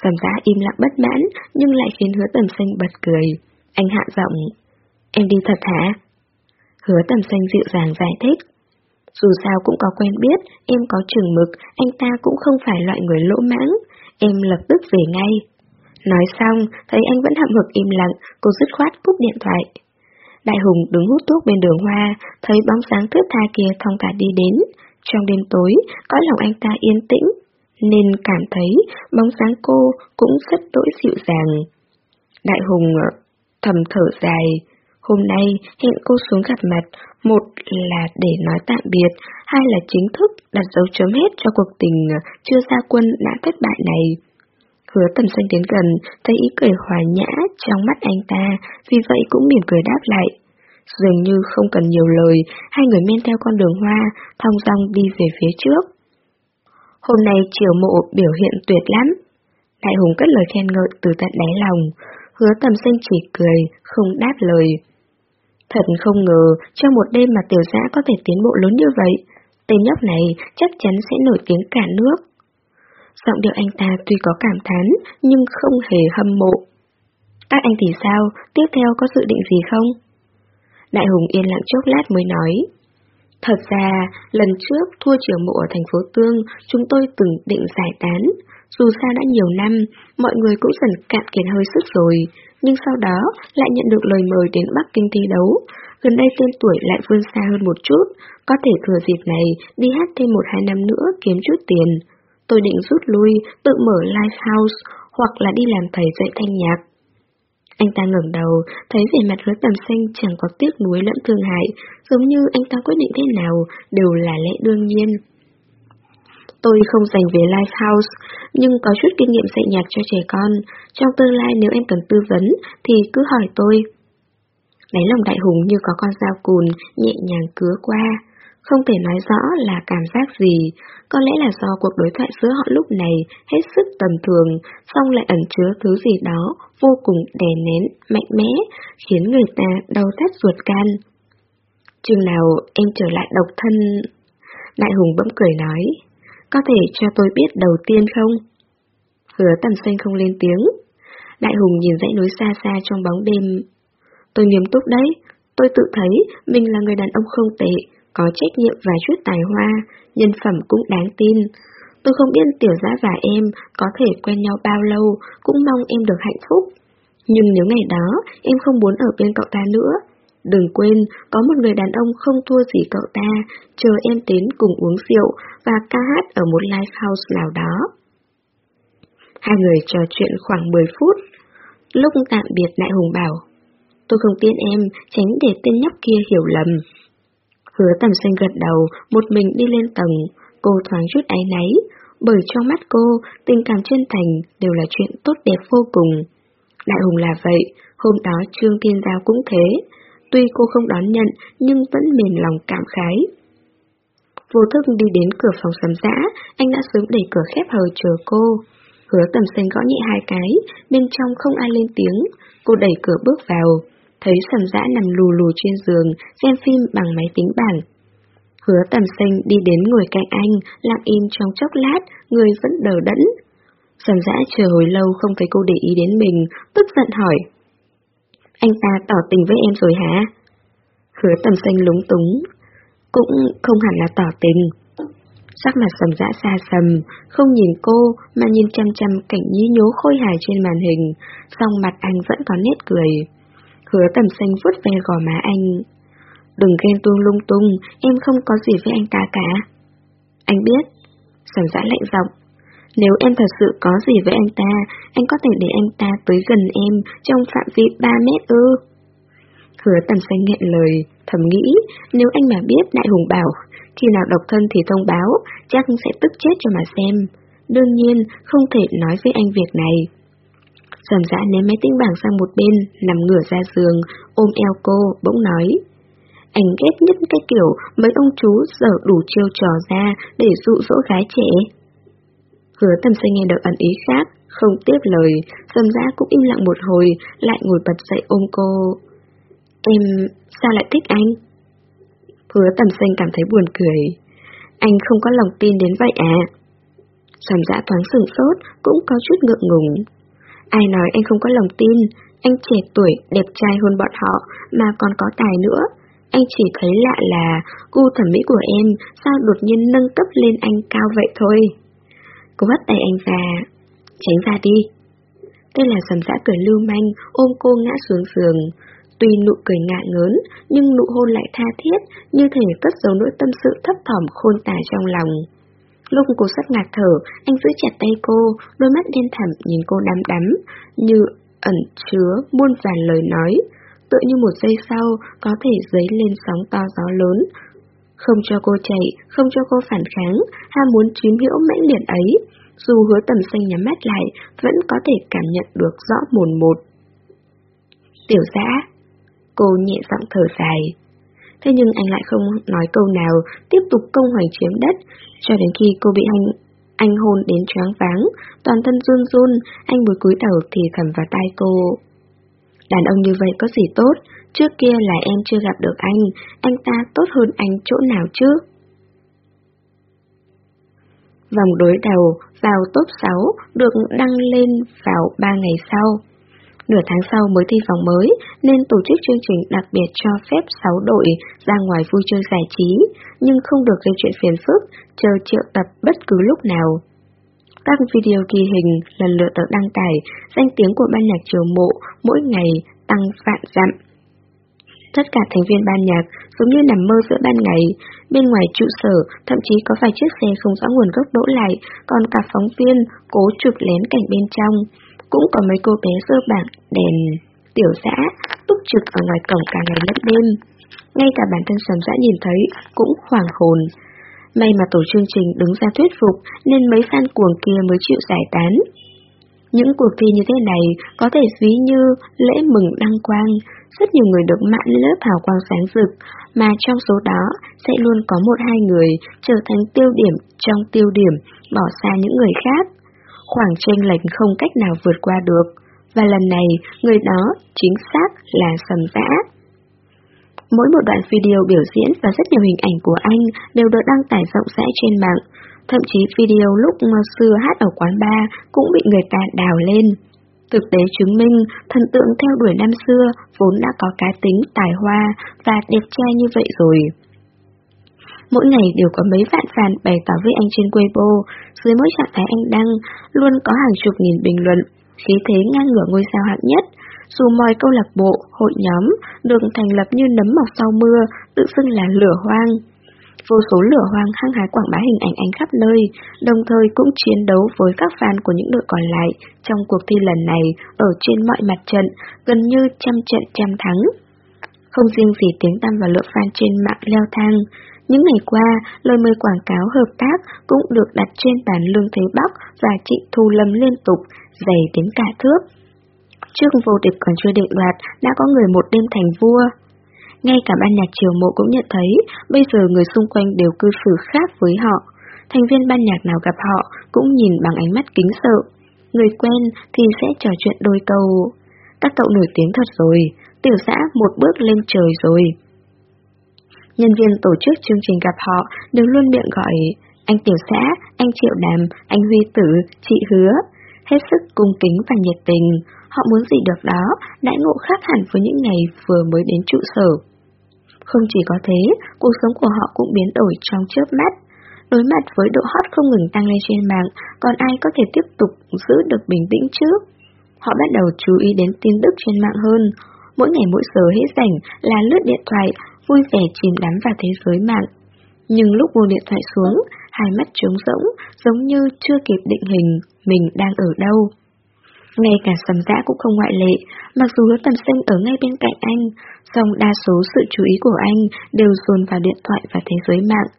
Sầm giã im lặng bất mãn, nhưng lại khiến hứa tầm xanh bật cười. Anh hạ giọng. Em đi thật hả? Hứa tầm xanh dịu dàng giải thích. Dù sao cũng có quen biết, em có chừng mực, anh ta cũng không phải loại người lỗ mãng. Em lập tức về ngay. Nói xong, thấy anh vẫn hậm hực im lặng, cô dứt khoát cúp điện thoại. Đại Hùng đứng hút thuốc bên đường hoa, thấy bóng sáng thướt tha kia thong thả đi đến. Trong đêm tối, có lòng anh ta yên tĩnh, nên cảm thấy bóng sáng cô cũng rất đỗi dịu dàng. Đại Hùng ờ, thầm thở dài. Hôm nay hẹn cô xuống gặp mặt, một là để nói tạm biệt, hai là chính thức đặt dấu chấm hết cho cuộc tình à, chưa ra quân đã thất bại này. Hứa tầm xanh đến gần, thấy ý cười hòa nhã trong mắt anh ta, vì vậy cũng mỉm cười đáp lại. Dường như không cần nhiều lời, hai người men theo con đường hoa, thong dong đi về phía trước. Hôm nay chiều mộ biểu hiện tuyệt lắm. Đại Hùng cất lời khen ngợi từ tận đáy lòng, hứa tầm xanh chỉ cười, không đáp lời. Thật không ngờ, trong một đêm mà tiểu giã có thể tiến bộ lớn như vậy, tên nhóc này chắc chắn sẽ nổi tiếng cả nước. Giọng điệu anh ta tuy có cảm thán, nhưng không hề hâm mộ. Các anh thì sao, tiếp theo có dự định gì không? Đại Hùng yên lặng chốc lát mới nói. Thật ra, lần trước thua trưởng mộ ở thành phố Tương, chúng tôi từng định giải tán. Dù sao đã nhiều năm, mọi người cũng dần cạn kiệt hơi sức rồi, nhưng sau đó lại nhận được lời mời đến Bắc Kinh thi đấu. Gần đây tên tuổi lại vươn xa hơn một chút, có thể thừa dịp này đi hát thêm một hai năm nữa kiếm chút tiền. Tôi định rút lui, tự mở live house, hoặc là đi làm thầy dạy thanh nhạc. Anh ta ngẩng đầu, thấy vẻ mặt hứa tầm xanh chẳng có tiếc nuối lẫn thương hại, giống như anh ta quyết định thế nào đều là lẽ đương nhiên. Tôi không dành về live house, nhưng có chút kinh nghiệm dạy nhạc cho trẻ con. Trong tương lai nếu em cần tư vấn, thì cứ hỏi tôi. lấy lòng đại hùng như có con dao cùn, nhẹ nhàng cứa qua. Không thể nói rõ là cảm giác gì, có lẽ là do cuộc đối thoại giữa họ lúc này hết sức tầm thường, song lại ẩn chứa thứ gì đó vô cùng đè nén, mạnh mẽ, khiến người ta đau thắt ruột can. Chừng nào em trở lại độc thân... Đại Hùng bỗng cười nói, có thể cho tôi biết đầu tiên không? Hứa tầm xanh không lên tiếng. Đại Hùng nhìn dãy núi xa xa trong bóng đêm. Tôi nghiêm túc đấy, tôi tự thấy mình là người đàn ông không tệ, có trách nhiệm và chút tài hoa, nhân phẩm cũng đáng tin. Tôi không biết tiểu giã và em có thể quen nhau bao lâu, cũng mong em được hạnh phúc. Nhưng nếu ngày đó em không muốn ở bên cậu ta nữa, đừng quên có một người đàn ông không thua gì cậu ta, chờ em đến cùng uống rượu và ca hát ở một live house nào đó. Hai người trò chuyện khoảng 10 phút. Lúc tạm biệt Đại Hùng bảo, tôi không tin em, tránh để tên nhóc kia hiểu lầm. Hứa tầm xanh gật đầu, một mình đi lên tầng, cô thoáng chút áy náy, bởi trong mắt cô, tình cảm chân thành đều là chuyện tốt đẹp vô cùng. Đại Hùng là vậy, hôm đó Trương Thiên Giao cũng thế. Tuy cô không đón nhận, nhưng vẫn mềm lòng cảm khái. Vô thức đi đến cửa phòng sầm giã, anh đã sớm đẩy cửa khép hờ chờ cô. Hứa tầm xanh gõ nhẹ hai cái, bên trong không ai lên tiếng, cô đẩy cửa bước vào thấy sầm giã nằm lù lù trên giường, xem phim bằng máy tính bảng. Hứa tầm xanh đi đến ngồi cạnh anh, lặng im trong chốc lát, người vẫn đờ đẫn. Sầm giã chờ hồi lâu không thấy cô để ý đến mình, tức giận hỏi. Anh ta tỏ tình với em rồi hả? Hứa tầm xanh lúng túng. Cũng không hẳn là tỏ tình. Sắc mặt sầm dã xa sầm, không nhìn cô mà nhìn chăm chăm cảnh nhí nhố khôi hài trên màn hình, song mặt anh vẫn có nét cười. Hứa tầm xanh vuốt ve gò má anh. Đừng ghen tuông lung tung, em không có gì với anh ta cả. Anh biết. Sầm dã lạnh giọng. Nếu em thật sự có gì với anh ta, anh có thể để anh ta tới gần em trong phạm vi 3 mét ư. Hứa tầm xanh nghẹn lời, thầm nghĩ, nếu anh mà biết Đại Hùng bảo, khi nào độc thân thì thông báo, chắc sẽ tức chết cho mà xem. Đương nhiên, không thể nói với anh việc này. Sầm dã ném máy tính bảng sang một bên, nằm ngửa ra giường, ôm eo cô, bỗng nói. Anh ghét nhất cái kiểu mấy ông chú dở đủ chiêu trò ra để dụ dỗ gái trẻ. Hứa tầm xanh nghe được ẩn ý khác, không tiếp lời, sầm dã cũng im lặng một hồi, lại ngồi bật dậy ôm cô. Em, sao lại thích anh? Hứa tầm xanh cảm thấy buồn cười. Anh không có lòng tin đến vậy à? Sầm dã dạ thoáng sừng sốt, cũng có chút ngượng ngùng. Ai nói anh không có lòng tin, anh trẻ tuổi, đẹp trai hơn bọn họ, mà còn có tài nữa. Anh chỉ thấy lạ là gu thẩm mỹ của em sao đột nhiên nâng cấp lên anh cao vậy thôi. Cô bắt tay anh ra, tránh ra đi. Đây là sầm dã dạ cười lưu manh, ôm cô ngã xuống giường. Tuy nụ cười ngạ ngớn, nhưng nụ hôn lại tha thiết, như thể cất giấu nỗi tâm sự thấp thỏm khôn tả trong lòng. Lúc cô sắp ngạt thở, anh giữ chặt tay cô, đôi mắt đen thẳm nhìn cô đắm đắm, như ẩn chứa muôn vàn lời nói. Tựa như một giây sau, có thể dấy lên sóng to gió lớn. Không cho cô chạy, không cho cô phản kháng, ham muốn chiếm hữu mãnh liệt ấy, dù hứa tầm xanh nhắm mắt lại, vẫn có thể cảm nhận được rõ mồn một. Tiểu giã, cô nhẹ giọng thở dài. Thế nhưng anh lại không nói câu nào, tiếp tục công hoành chiếm đất, cho đến khi cô bị anh anh hôn đến choáng váng, toàn thân run run, anh mới cúi đầu thì thầm vào tai cô. Đàn ông như vậy có gì tốt, trước kia là em chưa gặp được anh, anh ta tốt hơn anh chỗ nào chứ? Vòng đối đầu vào top 6 được đăng lên vào 3 ngày sau. Nửa tháng sau mới thi vòng mới, nên tổ chức chương trình đặc biệt cho phép 6 đội ra ngoài vui chơi giải trí, nhưng không được gây chuyện phiền phức, chờ triệu tập bất cứ lúc nào. Các video ghi hình lần lượt được đăng tải, danh tiếng của ban nhạc triều mộ mỗi ngày tăng vạn dặm. Tất cả thành viên ban nhạc giống như nằm mơ giữa ban ngày, bên ngoài trụ sở thậm chí có vài chiếc xe không rõ nguồn gốc đỗ lại, còn cả phóng viên cố chụp lén cảnh bên trong. Cũng có mấy cô bé sơ bảng, đèn, tiểu dã, túc trực ở ngoài cổng cả ngày lẫn đêm. Ngay cả bản thân sầm dã nhìn thấy, cũng hoảng hồn. May mà tổ chương trình đứng ra thuyết phục nên mấy fan cuồng kia mới chịu giải tán. Những cuộc thi như thế này có thể ví như lễ mừng đăng quang, rất nhiều người được mãn lớp hào quang sáng rực, mà trong số đó sẽ luôn có một hai người trở thành tiêu điểm trong tiêu điểm, bỏ xa những người khác. Khoảng tranh lệch không cách nào vượt qua được, và lần này người đó chính xác là Sầm giã. Mỗi một đoạn video biểu diễn và rất nhiều hình ảnh của anh đều được đăng tải rộng rãi trên mạng, thậm chí video lúc xưa hát ở quán bar cũng bị người ta đào lên. Thực tế chứng minh, thần tượng theo đuổi năm xưa vốn đã có cá tính, tài hoa và đẹp trai như vậy rồi. Mỗi ngày đều có mấy vạn fan bày tỏ với anh trên Weibo, dưới mỗi trạng thái anh đăng, luôn có hàng chục nghìn bình luận, khí thế ngang ngửa ngôi sao hạng nhất. Dù mọi câu lạc bộ, hội nhóm được thành lập như nấm mọc sau mưa, tự xưng là lửa hoang. Vô số lửa hoang hăng hái quảng bá hình ảnh anh khắp nơi, đồng thời cũng chiến đấu với các fan của những đội còn lại trong cuộc thi lần này ở trên mọi mặt trận, gần như trăm trận trăm thắng. Không riêng gì tiếng tăm và lượng fan trên mạng leo thang, những ngày qua, lời mời quảng cáo hợp tác cũng được đặt trên bàn Lương Thế Bắc và Trịnh Thu Lâm liên tục, dày đến cả thước. Trước vô địch còn chưa định đoạt, đã có người một đêm thành vua. Ngay cả ban nhạc triều mộ cũng nhận thấy, bây giờ người xung quanh đều cư xử khác với họ. Thành viên ban nhạc nào gặp họ cũng nhìn bằng ánh mắt kính sợ. Người quen thì sẽ trò chuyện đôi câu. Các cậu nổi tiếng thật rồi, tiểu xã một bước lên trời rồi. Nhân viên tổ chức chương trình gặp họ đều luôn miệng gọi anh tiểu xã, anh triệu đàm, anh huy tử, chị hứa. Hết sức cung kính và nhiệt tình, họ muốn gì được đó, đãi ngộ khác hẳn với những ngày vừa mới đến trụ sở. Không chỉ có thế, cuộc sống của họ cũng biến đổi trong chớp mắt. đối mặt với độ hot không ngừng tăng lên trên mạng, còn ai có thể tiếp tục giữ được bình tĩnh chứ? Họ bắt đầu chú ý đến tin tức trên mạng hơn. Mỗi ngày mỗi giờ hết rảnh là lướt điện thoại, vui vẻ chìm đắm vào thế giới mạng. Nhưng lúc buông điện thoại xuống, hai mắt trống rỗng, giống như chưa kịp định hình mình đang ở đâu. Ngay cả sầm dã cũng không ngoại lệ, mặc dù hứa tầm sinh ở ngay bên cạnh anh, song đa số sự chú ý của anh đều dồn vào điện thoại và thế giới mạng.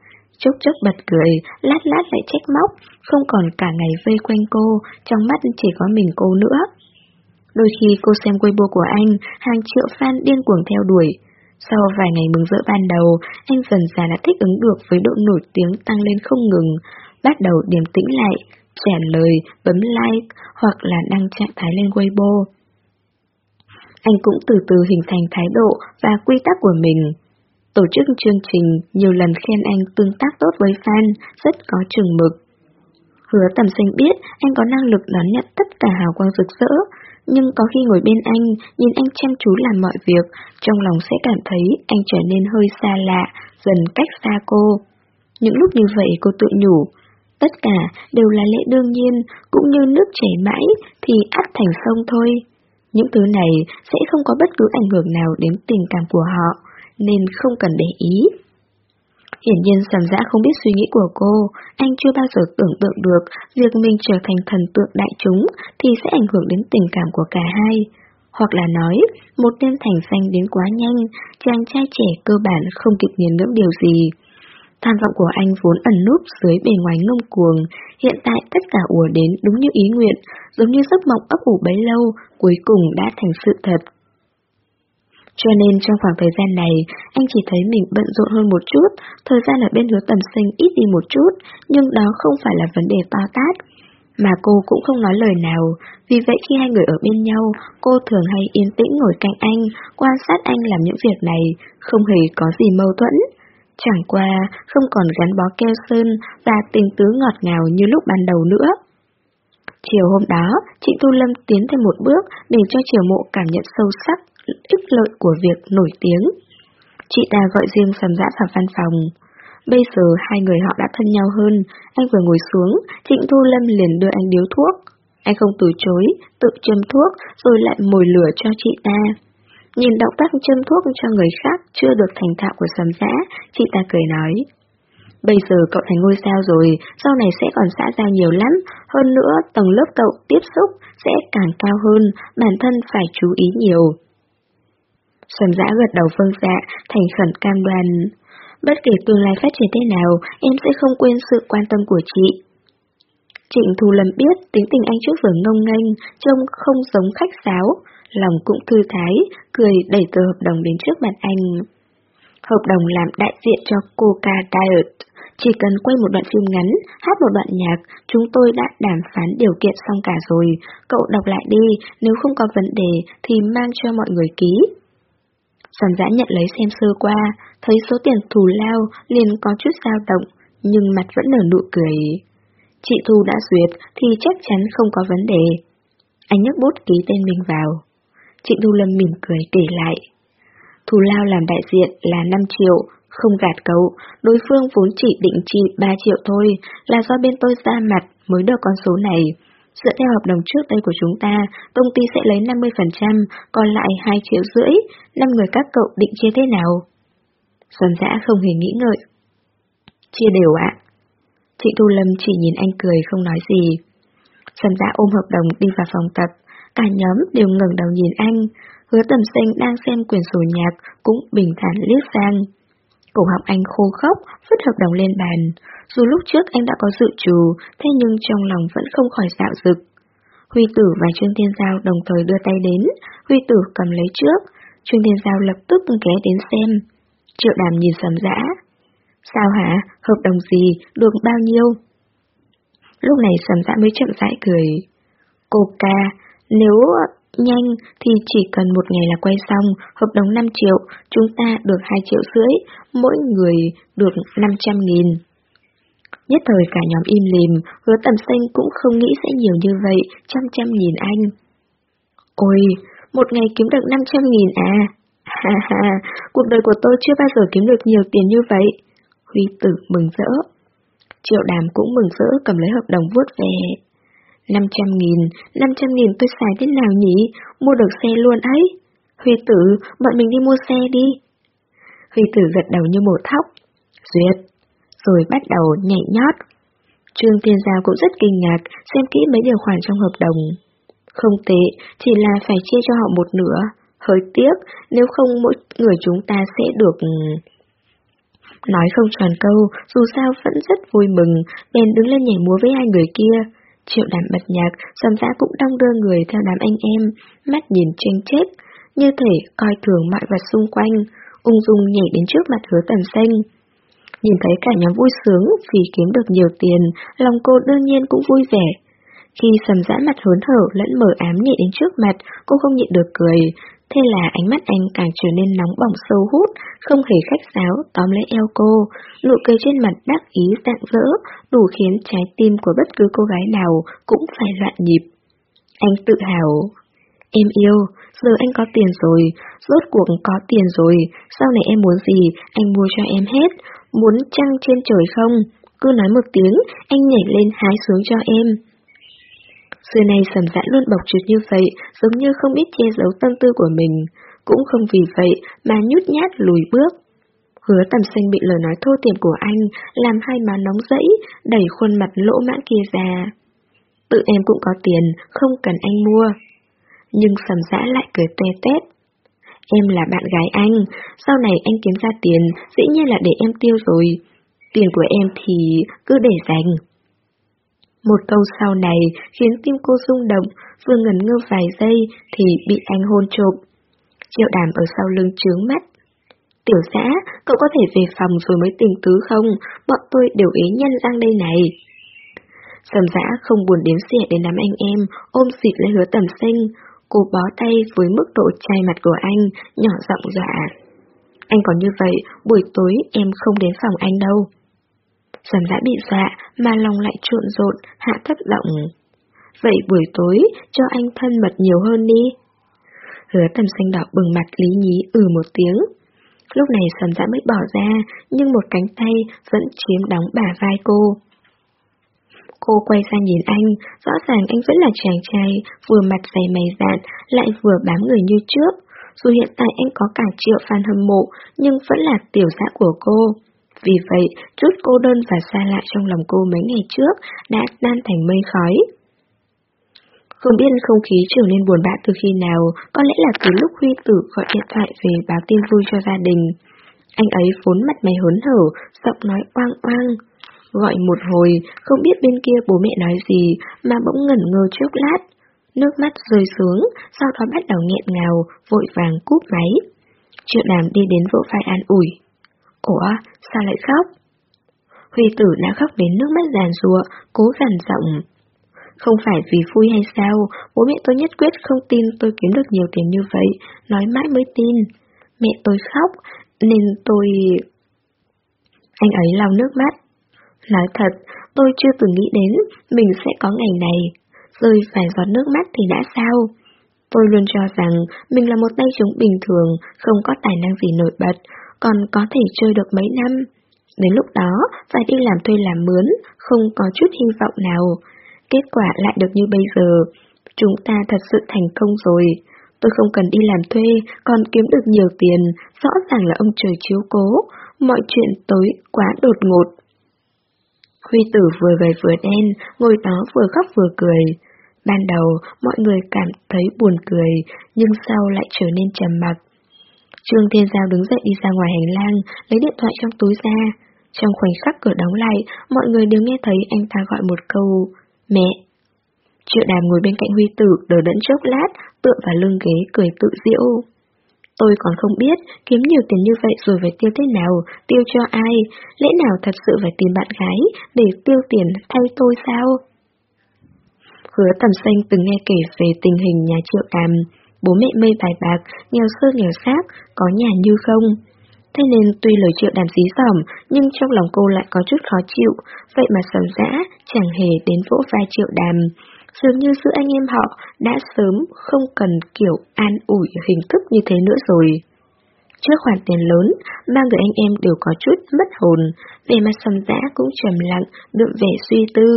Chốc chốc bật cười, lát lát lại trách móc, không còn cả ngày vây quanh cô, trong mắt chỉ có mình cô nữa. Đôi khi cô xem Weibo của anh, hàng triệu fan điên cuồng theo đuổi. Sau vài ngày mừng rỡ ban đầu, anh dần dà đã thích ứng được với độ nổi tiếng tăng lên không ngừng, bắt đầu điềm tĩnh lại, trả lời, bấm like hoặc là đăng trạng thái lên Weibo. Anh cũng từ từ hình thành thái độ và quy tắc của mình. Tổ chức chương trình nhiều lần khen anh tương tác tốt với fan, rất có trường mực. Hứa tầm xanh biết anh có năng lực đón nhận tất cả hào quang rực rỡ, nhưng có khi ngồi bên anh, nhìn anh chăm chú làm mọi việc, trong lòng sẽ cảm thấy anh trở nên hơi xa lạ, dần cách xa cô. Những lúc như vậy cô tự nhủ, tất cả đều là lẽ đương nhiên, cũng như nước chảy mãi thì ắt thành sông thôi. Những thứ này sẽ không có bất cứ ảnh hưởng nào đến tình cảm của họ, nên không cần để ý. Hiển nhiên sầm dã không biết suy nghĩ của cô, anh chưa bao giờ tưởng tượng được việc mình trở thành thần tượng đại chúng thì sẽ ảnh hưởng đến tình cảm của cả hai. Hoặc là nói, một đêm thành danh đến quá nhanh, chàng trai trẻ cơ bản không kịp nghiền ngẫm điều gì. Tham vọng của anh vốn ẩn núp dưới bề ngoài ngông cuồng, hiện tại tất cả ùa đến đúng như ý nguyện, giống như giấc mộng ấp ủ bấy lâu, cuối cùng đã thành sự thật. Cho nên trong khoảng thời gian này, anh chỉ thấy mình bận rộn hơn một chút, thời gian ở bên hứa tầm sinh ít đi một chút, nhưng đó không phải là vấn đề to tát. Mà cô cũng không nói lời nào, vì vậy khi hai người ở bên nhau, cô thường hay yên tĩnh ngồi cạnh anh, quan sát anh làm những việc này, không hề có gì mâu thuẫn. Chẳng qua, không còn gắn bó keo sơn và tình tứ ngọt ngào như lúc ban đầu nữa. Chiều hôm đó, chị thu Lâm tiến thêm một bước để cho Triều Mộ cảm nhận sâu sắc ích lợi của việc nổi tiếng. Chị ta gọi riêng sầm dã vào văn phòng. Bây giờ hai người họ đã thân nhau hơn, anh vừa ngồi xuống, Trịnh Thu Lâm liền đưa anh điếu thuốc. Anh không từ chối, tự châm thuốc rồi lại mồi lửa cho chị ta. Nhìn động tác châm thuốc cho người khác chưa được thành thạo của sầm dã, chị ta cười nói. Bây giờ cậu thành ngôi sao rồi, sau này sẽ còn xã giao nhiều lắm, hơn nữa tầng lớp cậu tiếp xúc sẽ càng cao hơn, bản thân phải chú ý nhiều. Xuân giã gật đầu vâng dạ, thành khẩn cam đoan. Bất kể tương lai phát triển thế nào, em sẽ không quên sự quan tâm của chị. Trịnh Thu Lâm biết tính tình anh trước giờ ngông nghênh, trông không giống khách sáo, lòng cũng thư thái, cười đẩy tờ hợp đồng đến trước mặt anh. Hợp đồng làm đại diện cho Coca Diet. Chỉ cần quay một đoạn phim ngắn, hát một đoạn nhạc, chúng tôi đã đàm phán điều kiện xong cả rồi. Cậu đọc lại đi, nếu không có vấn đề thì mang cho mọi người ký sản giã nhận lấy xem sơ qua, thấy số tiền thù lao liền có chút dao động, nhưng mặt vẫn nở nụ cười. Chị Thu đã duyệt thì chắc chắn không có vấn đề. Anh nhấc bút ký tên mình vào. Chị Thu Lâm mỉm cười kể lại. Thù lao làm đại diện là 5 triệu, không gạt cậu, đối phương vốn chỉ định trị 3 triệu thôi, là do bên tôi ra mặt mới được con số này. Dựa theo hợp đồng trước đây của chúng ta, công ty sẽ lấy 50%, còn lại 2 triệu rưỡi, 5 người các cậu định chia thế nào? Xuân dã không hề nghĩ ngợi. Chia đều ạ. Chị Thu Lâm chỉ nhìn anh cười không nói gì. Xuân dã ôm hợp đồng đi vào phòng tập, cả nhóm đều ngẩng đầu nhìn anh, hứa tầm Xanh đang xem quyển sổ nhạc cũng bình thản liếc sang. Cổ họng anh khô khốc, vứt hợp đồng lên bàn. Dù lúc trước anh đã có dự trù, thế nhưng trong lòng vẫn không khỏi dạo dực. Huy tử và Trương Thiên Giao đồng thời đưa tay đến, Huy tử cầm lấy trước, Trương Thiên Giao lập tức ghé đến xem. Triệu đàm nhìn sầm dã. Sao hả? Hợp đồng gì? Được bao nhiêu? Lúc này sầm dã mới chậm rãi cười. Cô ca, nếu nhanh thì chỉ cần một ngày là quay xong, hợp đồng 5 triệu, chúng ta được 2 triệu rưỡi, mỗi người được 500 nghìn. Nhất thời cả nhóm im lìm, hứa tầm xanh cũng không nghĩ sẽ nhiều như vậy, trăm trăm nhìn anh. Ôi, một ngày kiếm được 500 nghìn à? Ha ha, cuộc đời của tôi chưa bao giờ kiếm được nhiều tiền như vậy. Huy tử mừng rỡ. Triệu đàm cũng mừng rỡ cầm lấy hợp đồng vuốt về. 500 nghìn, 500 nghìn tôi xài thế nào nhỉ? Mua được xe luôn ấy. Huy tử, bọn mình đi mua xe đi. Huy tử gật đầu như một thóc. Duyệt. Rồi bắt đầu nhảy nhót. Trương Tiên Giao cũng rất kinh ngạc, xem kỹ mấy điều khoản trong hợp đồng. Không tệ, chỉ là phải chia cho họ một nửa. Hơi tiếc, nếu không mỗi người chúng ta sẽ được... Nói không tròn câu, dù sao vẫn rất vui mừng, bèn đứng lên nhảy múa với hai người kia. Triệu đàm bật nhạc, sầm dã cũng đong đưa người theo đám anh em, mắt nhìn tranh chết, như thể coi thường mọi vật xung quanh, ung dung nhảy đến trước mặt hứa tầm xanh. Nhìn thấy cả nhóm vui sướng vì kiếm được nhiều tiền, lòng cô đương nhiên cũng vui vẻ. Khi sầm dã mặt hớn hở lẫn mở ám nhẹ đến trước mặt, cô không nhịn được cười, Thế là ánh mắt anh càng trở nên nóng bỏng sâu hút, không hề khách sáo, tóm lấy eo cô. Nụ cười trên mặt đắc ý dạng dỡ, đủ khiến trái tim của bất cứ cô gái nào cũng phải loạn nhịp. Anh tự hào. Em yêu, giờ anh có tiền rồi, rốt cuộc có tiền rồi, sau này em muốn gì, anh mua cho em hết. Muốn trăng trên trời không? Cứ nói một tiếng, anh nhảy lên hái xuống cho em. Xưa nay sầm dã luôn bộc trực như vậy, giống như không biết che giấu tâm tư của mình, cũng không vì vậy mà nhút nhát lùi bước. Hứa tầm xanh bị lời nói thô tiền của anh, làm hai má nóng rẫy, đẩy khuôn mặt lỗ mãn kia ra. Tự em cũng có tiền, không cần anh mua. Nhưng sầm dã lại cười tê tét. Em là bạn gái anh, sau này anh kiếm ra tiền, dĩ nhiên là để em tiêu rồi. Tiền của em thì cứ để dành. Một câu sau này khiến tim cô rung động, vừa ngẩn ngơ vài giây thì bị anh hôn trộm. Triệu đàm ở sau lưng trướng mắt. Tiểu xã, cậu có thể về phòng rồi mới tình tứ không? Bọn tôi đều ý nhân răng đây này. Sầm dã không buồn đếm xỉa đến đám anh em, ôm xịt lấy hứa tầm sinh. Cô bó tay với mức độ chai mặt của anh, nhỏ giọng dọa. Anh còn như vậy, buổi tối em không đến phòng anh đâu. Sầm đã bị dọa, mà lòng lại trộn rộn, hạ thấp giọng. Vậy buổi tối, cho anh thân mật nhiều hơn đi. Hứa tầm xanh đỏ bừng mặt lý nhí ừ một tiếng. Lúc này sầm dã mới bỏ ra, nhưng một cánh tay vẫn chiếm đóng bả vai cô. Cô quay sang nhìn anh, rõ ràng anh vẫn là chàng trai, vừa mặt dày mày dạn, lại vừa bám người như trước. Dù hiện tại anh có cả triệu fan hâm mộ, nhưng vẫn là tiểu dã của cô. Vì vậy, chút cô đơn và xa lạ trong lòng cô mấy ngày trước đã tan thành mây khói. Không biết không khí trở nên buồn bã từ khi nào, có lẽ là từ lúc Huy Tử gọi điện thoại về báo tin vui cho gia đình. Anh ấy vốn mặt mày hớn hở, giọng nói oang oang. Gọi một hồi, không biết bên kia bố mẹ nói gì mà bỗng ngẩn ngơ chốc lát. Nước mắt rơi xuống, sau đó bắt đầu nghẹn ngào, vội vàng cúp máy. Triệu đàm đi đến vỗ vai an ủi. Ủa, sao lại khóc? Huy tử đã khóc đến nước mắt giàn rùa, cố gằn giọng. Không phải vì vui hay sao, bố mẹ tôi nhất quyết không tin tôi kiếm được nhiều tiền như vậy, nói mãi mới tin. Mẹ tôi khóc, nên tôi... Anh ấy lau nước mắt. Nói thật, tôi chưa từng nghĩ đến mình sẽ có ngày này. Rơi vài giọt nước mắt thì đã sao? Tôi luôn cho rằng mình là một tay trống bình thường, không có tài năng gì nổi bật, còn có thể chơi được mấy năm. Đến lúc đó, phải đi làm thuê làm mướn, không có chút hy vọng nào. Kết quả lại được như bây giờ. Chúng ta thật sự thành công rồi. Tôi không cần đi làm thuê, còn kiếm được nhiều tiền, rõ ràng là ông trời chiếu cố. Mọi chuyện tối quá đột ngột. Huy tử vừa gầy vừa đen, ngồi đó vừa khóc vừa cười. Ban đầu, mọi người cảm thấy buồn cười, nhưng sau lại trở nên trầm mặc. Trương Thiên Giao đứng dậy đi ra ngoài hành lang, lấy điện thoại trong túi ra. Trong khoảnh khắc cửa đóng lại, mọi người đều nghe thấy anh ta gọi một câu, mẹ. Triệu đàm ngồi bên cạnh Huy Tử, đờ đẫn chốc lát, tựa vào lưng ghế, cười tự diễu. Tôi còn không biết, kiếm nhiều tiền như vậy rồi phải tiêu thế nào, tiêu cho ai, lẽ nào thật sự phải tìm bạn gái để tiêu tiền thay tôi sao? Hứa tầm xanh từng nghe kể về tình hình nhà triệu đàm, bố mẹ mê bài bạc, nghèo sơ nghèo xác, có nhà như không. Thế nên tuy lời triệu đàm dí dỏm, nhưng trong lòng cô lại có chút khó chịu, vậy mà sầm dã chẳng hề đến vỗ vai triệu đàm. Dường như giữa anh em họ đã sớm không cần kiểu an ủi hình thức như thế nữa rồi. Trước khoản tiền lớn, ba người anh em đều có chút mất hồn, về mặt sầm dã cũng trầm lặng, đượm vẻ suy tư.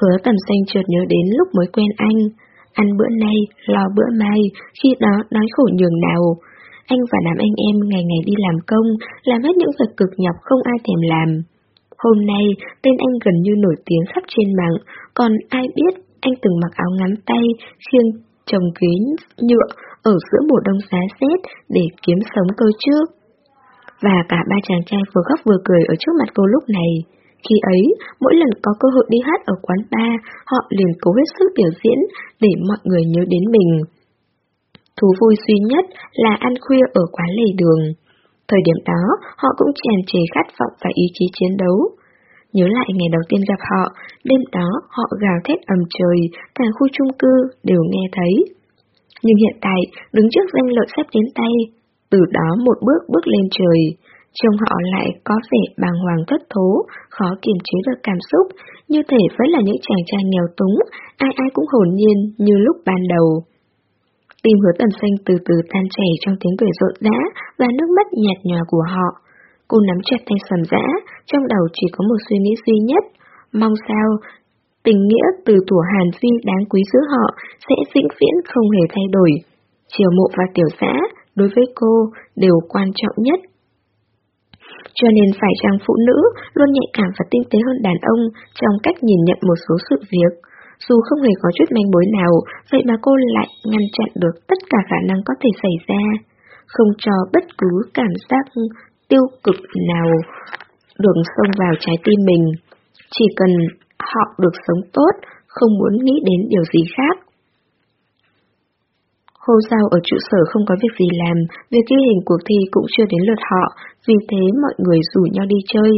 Hứa tầm xanh chợt nhớ đến lúc mới quen anh, ăn bữa nay, lo bữa mai, khi đó nói khổ nhường nào. Anh và đám anh em ngày ngày đi làm công, làm hết những việc cực nhọc không ai thèm làm. Hôm nay, tên anh gần như nổi tiếng khắp trên mạng, còn ai biết anh từng mặc áo ngắn tay, khiêng trồng ghế nhựa ở giữa mùa đông giá rét để kiếm sống cơ trước. Và cả ba chàng trai vừa khóc vừa cười ở trước mặt cô lúc này. Khi ấy, mỗi lần có cơ hội đi hát ở quán bar, họ liền cố hết sức biểu diễn để mọi người nhớ đến mình. Thú vui duy nhất là ăn khuya ở quán lề đường. Thời điểm đó, họ cũng tràn trề khát vọng và ý chí chiến đấu. Nhớ lại ngày đầu tiên gặp họ, đêm đó họ gào thét ầm trời, cả khu chung cư đều nghe thấy. Nhưng hiện tại, đứng trước danh lợi sắp đến tay, từ đó một bước bước lên trời, trông họ lại có vẻ bàng hoàng thất thố, khó kiềm chế được cảm xúc, như thể vẫn là những chàng trai nghèo túng, ai ai cũng hồn nhiên như lúc ban đầu. Tim hứa tầm xanh từ từ tan chảy trong tiếng cười rộn rã và nước mắt nhạt nhòa của họ. Cô nắm chặt tay sầm dã, trong đầu chỉ có một suy nghĩ duy nhất, mong sao tình nghĩa từ tuổi Hàn Phi đáng quý giữa họ sẽ vĩnh viễn không hề thay đổi. Triều mộ và tiểu xã, đối với cô, đều quan trọng nhất. Cho nên phải chăng phụ nữ luôn nhạy cảm và tinh tế hơn đàn ông trong cách nhìn nhận một số sự việc. Dù không hề có chút manh mối nào, vậy mà cô lại ngăn chặn được tất cả khả năng có thể xảy ra, không cho bất cứ cảm giác tiêu cực nào đường xông vào trái tim mình. Chỉ cần họ được sống tốt, không muốn nghĩ đến điều gì khác. Hôm sau ở trụ sở không có việc gì làm, việc ghi hình cuộc thi cũng chưa đến lượt họ, vì thế mọi người rủ nhau đi chơi.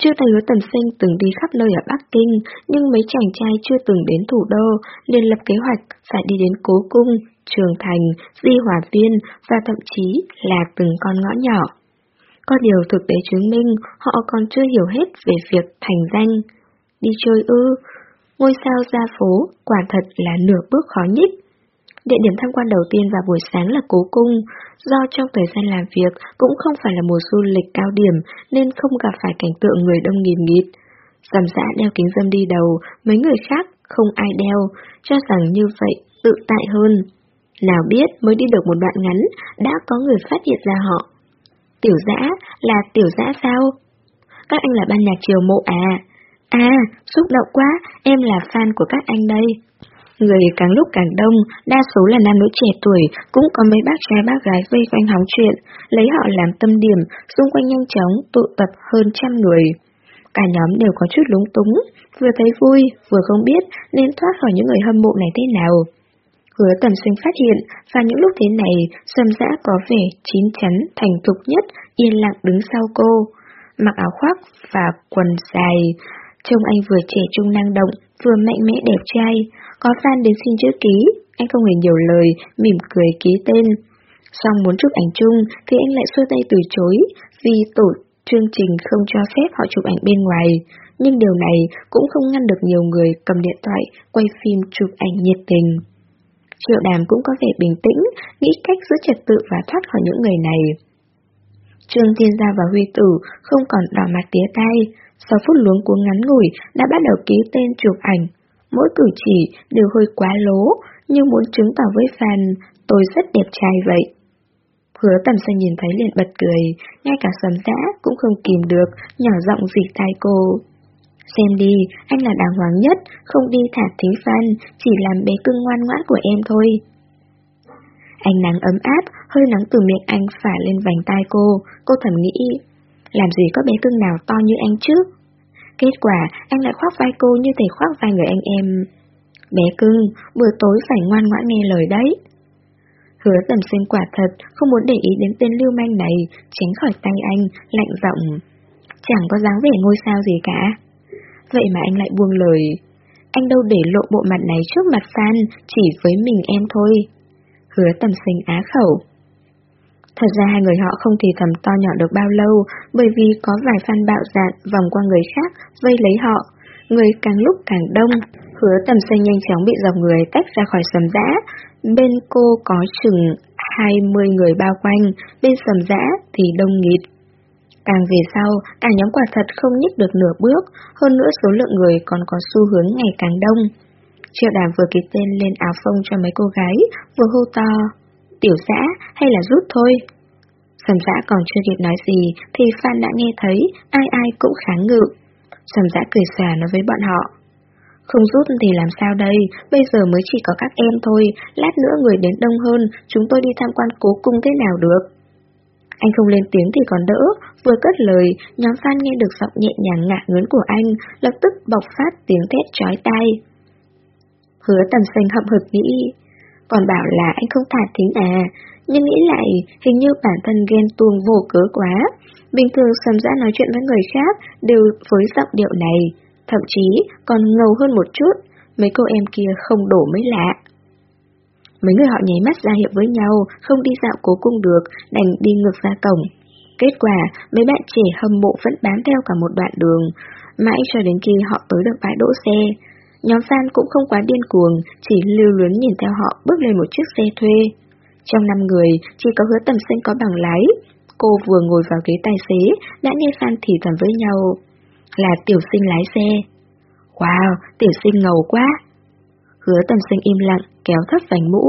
Chưa thành hứa tầm sinh từng đi khắp nơi ở Bắc Kinh, nhưng mấy chàng trai chưa từng đến thủ đô, liền lập kế hoạch phải đi đến Cố Cung, Trường Thành, Di Hòa Viên và thậm chí là từng con ngõ nhỏ. Có điều thực tế chứng minh họ còn chưa hiểu hết về việc thành danh. Đi chơi ư, ngôi sao ra phố quả thật là nửa bước khó nhích. Địa điểm tham quan đầu tiên vào buổi sáng là Cố Cung, do trong thời gian làm việc cũng không phải là mùa du lịch cao điểm nên không gặp phải cảnh tượng người đông nghìn nghịt. Giảm dã đeo kính dâm đi đầu, mấy người khác không ai đeo, cho rằng như vậy tự tại hơn. Nào biết mới đi được một đoạn ngắn, đã có người phát hiện ra họ. Tiểu dã là tiểu dã sao? Các anh là ban nhạc triều mộ à? À, xúc động quá, em là fan của các anh đây. Người càng lúc càng đông, đa số là nam nữ trẻ tuổi, cũng có mấy bác trai bác gái vây quanh hóng chuyện, lấy họ làm tâm điểm, xung quanh nhanh chóng tụ tập hơn trăm người. Cả nhóm đều có chút lúng túng, vừa thấy vui, vừa không biết nên thoát khỏi những người hâm mộ này thế nào. Hứa tầm sinh phát hiện, và những lúc thế này, sầm dã có vẻ chín chắn, thành thục nhất, yên lặng đứng sau cô. Mặc áo khoác và quần dài, trông anh vừa trẻ trung năng động, vừa mạnh mẽ đẹp trai, có fan đến xin chữ ký, anh không hề nhiều lời, mỉm cười ký tên. Xong muốn chụp ảnh chung thì anh lại xua tay từ chối, vì tổ chương trình không cho phép họ chụp ảnh bên ngoài. Nhưng điều này cũng không ngăn được nhiều người cầm điện thoại, quay phim chụp ảnh nhiệt tình. Triệu đàm cũng có vẻ bình tĩnh, nghĩ cách giữ trật tự và thoát khỏi những người này. Trương Thiên Gia và Huy Tử không còn đỏ mặt tía tay, sau phút luống cuống ngắn ngủi đã bắt đầu ký tên chụp ảnh, mỗi cử chỉ đều hơi quá lố, nhưng muốn chứng tỏ với fan tôi rất đẹp trai vậy. Hứa tầm xanh nhìn thấy liền bật cười, ngay cả sầm giã cũng không kìm được, nhỏ giọng dịt tai cô. Xem đi, anh là đàng hoàng nhất, không đi thả thính fan, chỉ làm bé cưng ngoan ngoãn của em thôi. Ánh nắng ấm áp, hơi nắng từ miệng anh phả lên vành tai cô, cô thầm nghĩ, làm gì có bé cưng nào to như anh chứ? Kết quả, anh lại khoác vai cô như thể khoác vai người anh em. Bé cưng, bữa tối phải ngoan ngoãn nghe lời đấy. Hứa tầm sinh quả thật, không muốn để ý đến tên lưu manh này, tránh khỏi tay anh, lạnh giọng. Chẳng có dáng vẻ ngôi sao gì cả. Vậy mà anh lại buông lời. Anh đâu để lộ bộ mặt này trước mặt fan, chỉ với mình em thôi. Hứa tầm sinh á khẩu. Thật ra hai người họ không thì thầm to nhỏ được bao lâu, bởi vì có vài fan bạo dạn vòng qua người khác, vây lấy họ. Người càng lúc càng đông, hứa tầm xanh nhanh chóng bị dòng người tách ra khỏi sầm dã. Bên cô có chừng 20 người bao quanh, bên sầm dã thì đông nghịt. Càng về sau, cả nhóm quả thật không nhích được nửa bước, hơn nữa số lượng người còn có xu hướng ngày càng đông. Triệu đàm vừa ký tên lên áo phông cho mấy cô gái, vừa hô to, tiểu xã hay là rút thôi. Sầm dã còn chưa kịp nói gì thì Phan đã nghe thấy ai ai cũng kháng ngự. Sầm dã cười xòa nói với bọn họ. Không rút thì làm sao đây, bây giờ mới chỉ có các em thôi, lát nữa người đến đông hơn, chúng tôi đi tham quan cố cung thế nào được. Anh không lên tiếng thì còn đỡ, vừa cất lời, nhóm fan nghe được giọng nhẹ nhàng ngạ ngớn của anh, lập tức bộc phát tiếng thét chói tai. Hứa tầm xanh hậm hực nghĩ, còn bảo là anh không thả thính à, nhưng nghĩ lại hình như bản thân ghen tuông vô cớ quá. Bình thường sầm dã nói chuyện với người khác đều với giọng điệu này, thậm chí còn ngầu hơn một chút, mấy cô em kia không đổ mới lạ. Mấy người họ nháy mắt ra hiệu với nhau, không đi dạo cố cung được, đành đi ngược ra cổng. Kết quả, mấy bạn trẻ hâm mộ vẫn bám theo cả một đoạn đường, mãi cho đến khi họ tới được bãi đỗ xe. Nhóm fan cũng không quá điên cuồng, chỉ lưu luyến nhìn theo họ bước lên một chiếc xe thuê. Trong năm người, chỉ có hứa tầm sinh có bằng lái. Cô vừa ngồi vào ghế tài xế, đã nghe fan thì thầm với nhau. Là tiểu sinh lái xe. Wow, tiểu sinh ngầu quá. Hứa tầm sinh im lặng, kéo thấp vành mũ.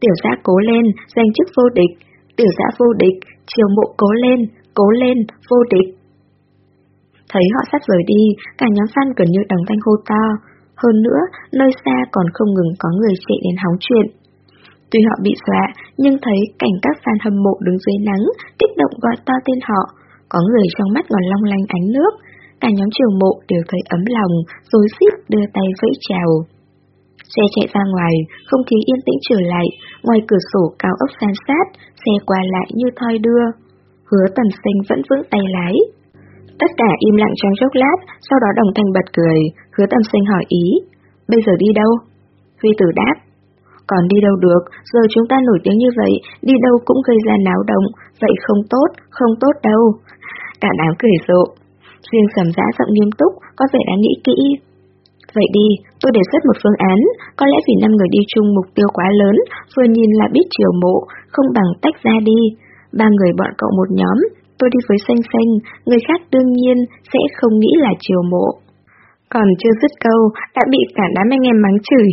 Tiểu giã cố lên, giành chức vô địch. Tiểu giã vô địch, chiều mộ cố lên, cố lên, vô địch. Thấy họ sắp rời đi, cả nhóm fan gần như đồng thanh hô to. Hơn nữa, nơi xa còn không ngừng có người chạy đến hóng chuyện. Tuy họ bị dọa, nhưng thấy cảnh các fan hâm mộ đứng dưới nắng, kích động gọi to tên họ. Có người trong mắt còn long lanh ánh nước. Cả nhóm trường mộ đều thấy ấm lòng, rối xít đưa tay vẫy chào. Xe chạy ra ngoài, không khí yên tĩnh trở lại, ngoài cửa sổ cao ốc san sát, xe qua lại như thoi đưa. Hứa tầm sinh vẫn vững tay lái. Tất cả im lặng trong chốc lát, sau đó đồng thanh bật cười, hứa tâm sinh hỏi ý. Bây giờ đi đâu? Huy tử đáp. Còn đi đâu được, giờ chúng ta nổi tiếng như vậy, đi đâu cũng gây ra náo động, vậy không tốt, không tốt đâu. Cả đám cười rộ. Riêng sầm giã giọng nghiêm túc, có vẻ đã nghĩ kỹ. Vậy đi, tôi đề xuất một phương án, có lẽ vì năm người đi chung mục tiêu quá lớn, vừa nhìn là biết chiều mộ, không bằng tách ra đi. Ba người bọn cậu một nhóm, tôi đi với xanh xanh, người khác đương nhiên sẽ không nghĩ là chiều mộ. Còn chưa dứt câu, đã bị cả đám anh em mắng chửi.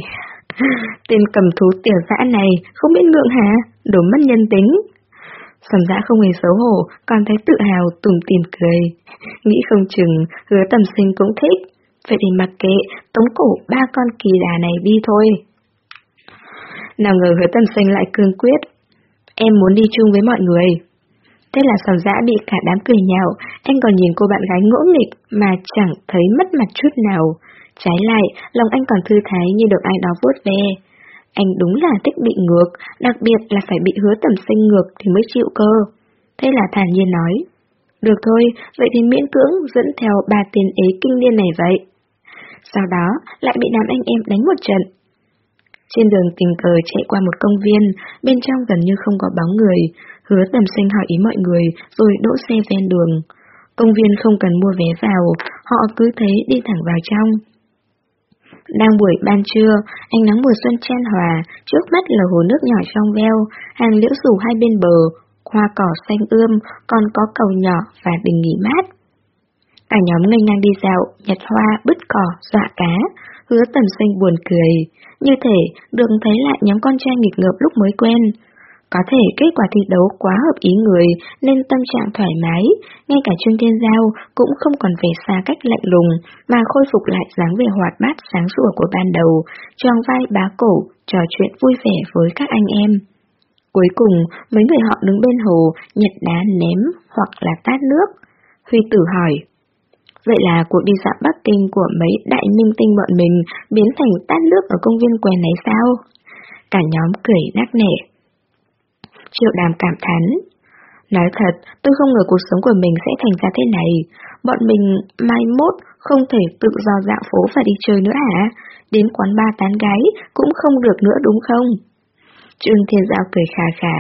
<laughs> Tên cầm thú tiểu dã này, không biết ngượng hả? Đồ mất nhân tính. Sầm dã không hề xấu hổ, còn thấy tự hào tủm tìm cười. <laughs> Nghĩ không chừng, hứa tầm sinh cũng thích. Vậy thì mặc kệ, tống cổ ba con kỳ đà này đi thôi. Nào ngờ hứa tầm sinh lại cương quyết. Em muốn đi chung với mọi người. Thế là sầm dã bị cả đám cười nhạo, anh còn nhìn cô bạn gái ngỗ nghịch mà chẳng thấy mất mặt chút nào. Trái lại, lòng anh còn thư thái như được ai đó vuốt ve. Anh đúng là thích bị ngược, đặc biệt là phải bị hứa tầm sinh ngược thì mới chịu cơ. Thế là thản nhiên nói. Được thôi, vậy thì miễn cưỡng dẫn theo ba tiền ế kinh niên này vậy. Sau đó, lại bị đám anh em đánh một trận. Trên đường tình cờ chạy qua một công viên, bên trong gần như không có bóng người, hứa tầm sinh hỏi ý mọi người, rồi đỗ xe ven đường. Công viên không cần mua vé vào, họ cứ thế đi thẳng vào trong. Đang buổi ban trưa, ánh nắng mùa xuân chen hòa, trước mắt là hồ nước nhỏ trong veo, hàng liễu rủ hai bên bờ, hoa cỏ xanh ươm, còn có cầu nhỏ và đình nghỉ mát. Cả nhóm ngây ngang đi dạo, nhặt hoa, bứt cỏ, dọa cá, hứa tầm xanh buồn cười. Như thể đường thấy lại nhóm con trai nghịch ngợp lúc mới quen. Có thể kết quả thi đấu quá hợp ý người nên tâm trạng thoải mái, ngay cả Trương Thiên Giao cũng không còn về xa cách lạnh lùng mà khôi phục lại dáng vẻ hoạt bát sáng sủa của ban đầu, tròn vai bá cổ, trò chuyện vui vẻ với các anh em. Cuối cùng, mấy người họ đứng bên hồ, nhặt đá ném hoặc là tát nước. Huy tử hỏi. Vậy là cuộc đi dạo Bắc Kinh của mấy đại minh tinh bọn mình biến thành tát nước ở công viên quèn này sao? Cả nhóm cười nắc nẻ. Triệu đàm cảm thán. Nói thật, tôi không ngờ cuộc sống của mình sẽ thành ra thế này. Bọn mình mai mốt không thể tự do dạo phố và đi chơi nữa hả? Đến quán ba tán gái cũng không được nữa đúng không? Trương Thiên Giao cười khà khà.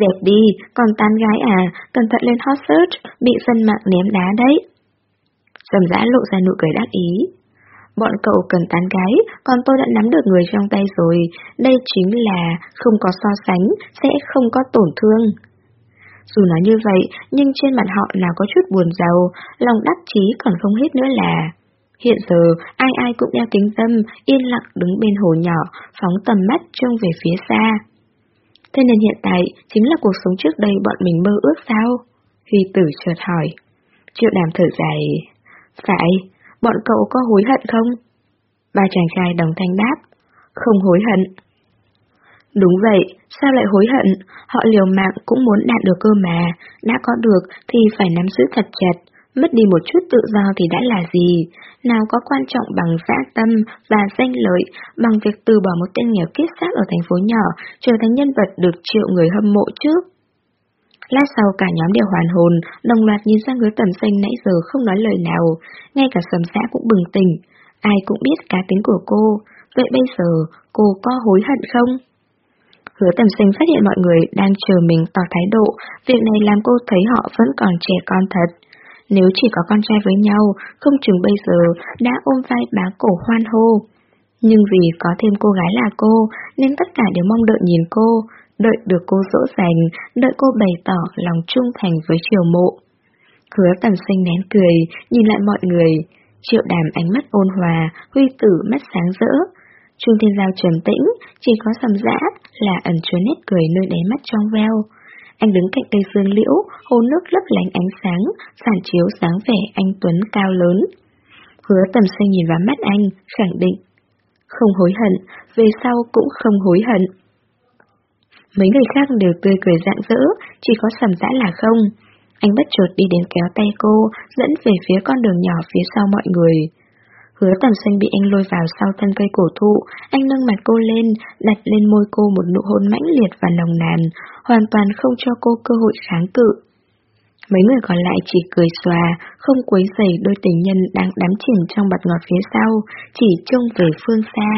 Dẹp đi, còn tán gái à, cẩn thận lên hot search, bị dân mạng ném đá đấy. Dầm dã lộ ra nụ cười đắc ý bọn cậu cần tán gái, còn tôi đã nắm được người trong tay rồi, đây chính là không có so sánh, sẽ không có tổn thương. Dù nói như vậy, nhưng trên mặt họ nào có chút buồn giàu, lòng đắc chí còn không hết nữa là... Hiện giờ, ai ai cũng đeo kính dâm, yên lặng đứng bên hồ nhỏ, phóng tầm mắt trông về phía xa. Thế nên hiện tại, chính là cuộc sống trước đây bọn mình mơ ước sao? Huy tử chợt hỏi. Triệu đàm thở dài. Phải, bọn cậu có hối hận không? Ba chàng trai đồng thanh đáp. Không hối hận. Đúng vậy, sao lại hối hận? Họ liều mạng cũng muốn đạt được cơ mà, đã có được thì phải nắm giữ thật chặt, mất đi một chút tự do thì đã là gì? Nào có quan trọng bằng dã tâm và danh lợi, bằng việc từ bỏ một tên nghèo kiết xác ở thành phố nhỏ, trở thành nhân vật được triệu người hâm mộ trước. Lát sau cả nhóm đều hoàn hồn, đồng loạt nhìn sang hứa tầm xanh nãy giờ không nói lời nào, ngay cả sầm xã cũng bừng tỉnh. Ai cũng biết cá tính của cô, vậy bây giờ cô có hối hận không? Hứa tầm Xanh phát hiện mọi người đang chờ mình tỏ thái độ, việc này làm cô thấy họ vẫn còn trẻ con thật. Nếu chỉ có con trai với nhau, không chừng bây giờ đã ôm vai bá cổ hoan hô. Nhưng vì có thêm cô gái là cô, nên tất cả đều mong đợi nhìn cô, đợi được cô dỗ dành, đợi cô bày tỏ lòng trung thành với triều mộ. Hứa tầm sinh nén cười, nhìn lại mọi người, triệu đàm ánh mắt ôn hòa, huy tử mắt sáng rỡ, Trung Thiên Giao trầm tĩnh, chỉ có sầm dã là ẩn chứa nét cười nơi đáy mắt trong veo. Anh đứng cạnh cây dương liễu, hồ nước lấp lánh ánh sáng, phản chiếu dáng vẻ anh Tuấn cao lớn. Hứa tầm xanh nhìn vào mắt anh, khẳng định. Không hối hận, về sau cũng không hối hận. Mấy người khác đều tươi cười rạng rỡ, chỉ có sầm dã là không. Anh bất chợt đi đến kéo tay cô, dẫn về phía con đường nhỏ phía sau mọi người. Hứa tầm xanh bị anh lôi vào sau thân cây cổ thụ, anh nâng mặt cô lên, đặt lên môi cô một nụ hôn mãnh liệt và nồng nàn, hoàn toàn không cho cô cơ hội kháng cự. Mấy người còn lại chỉ cười xòa, không quấy rầy đôi tình nhân đang đắm chìm trong bật ngọt phía sau, chỉ trông về phương xa.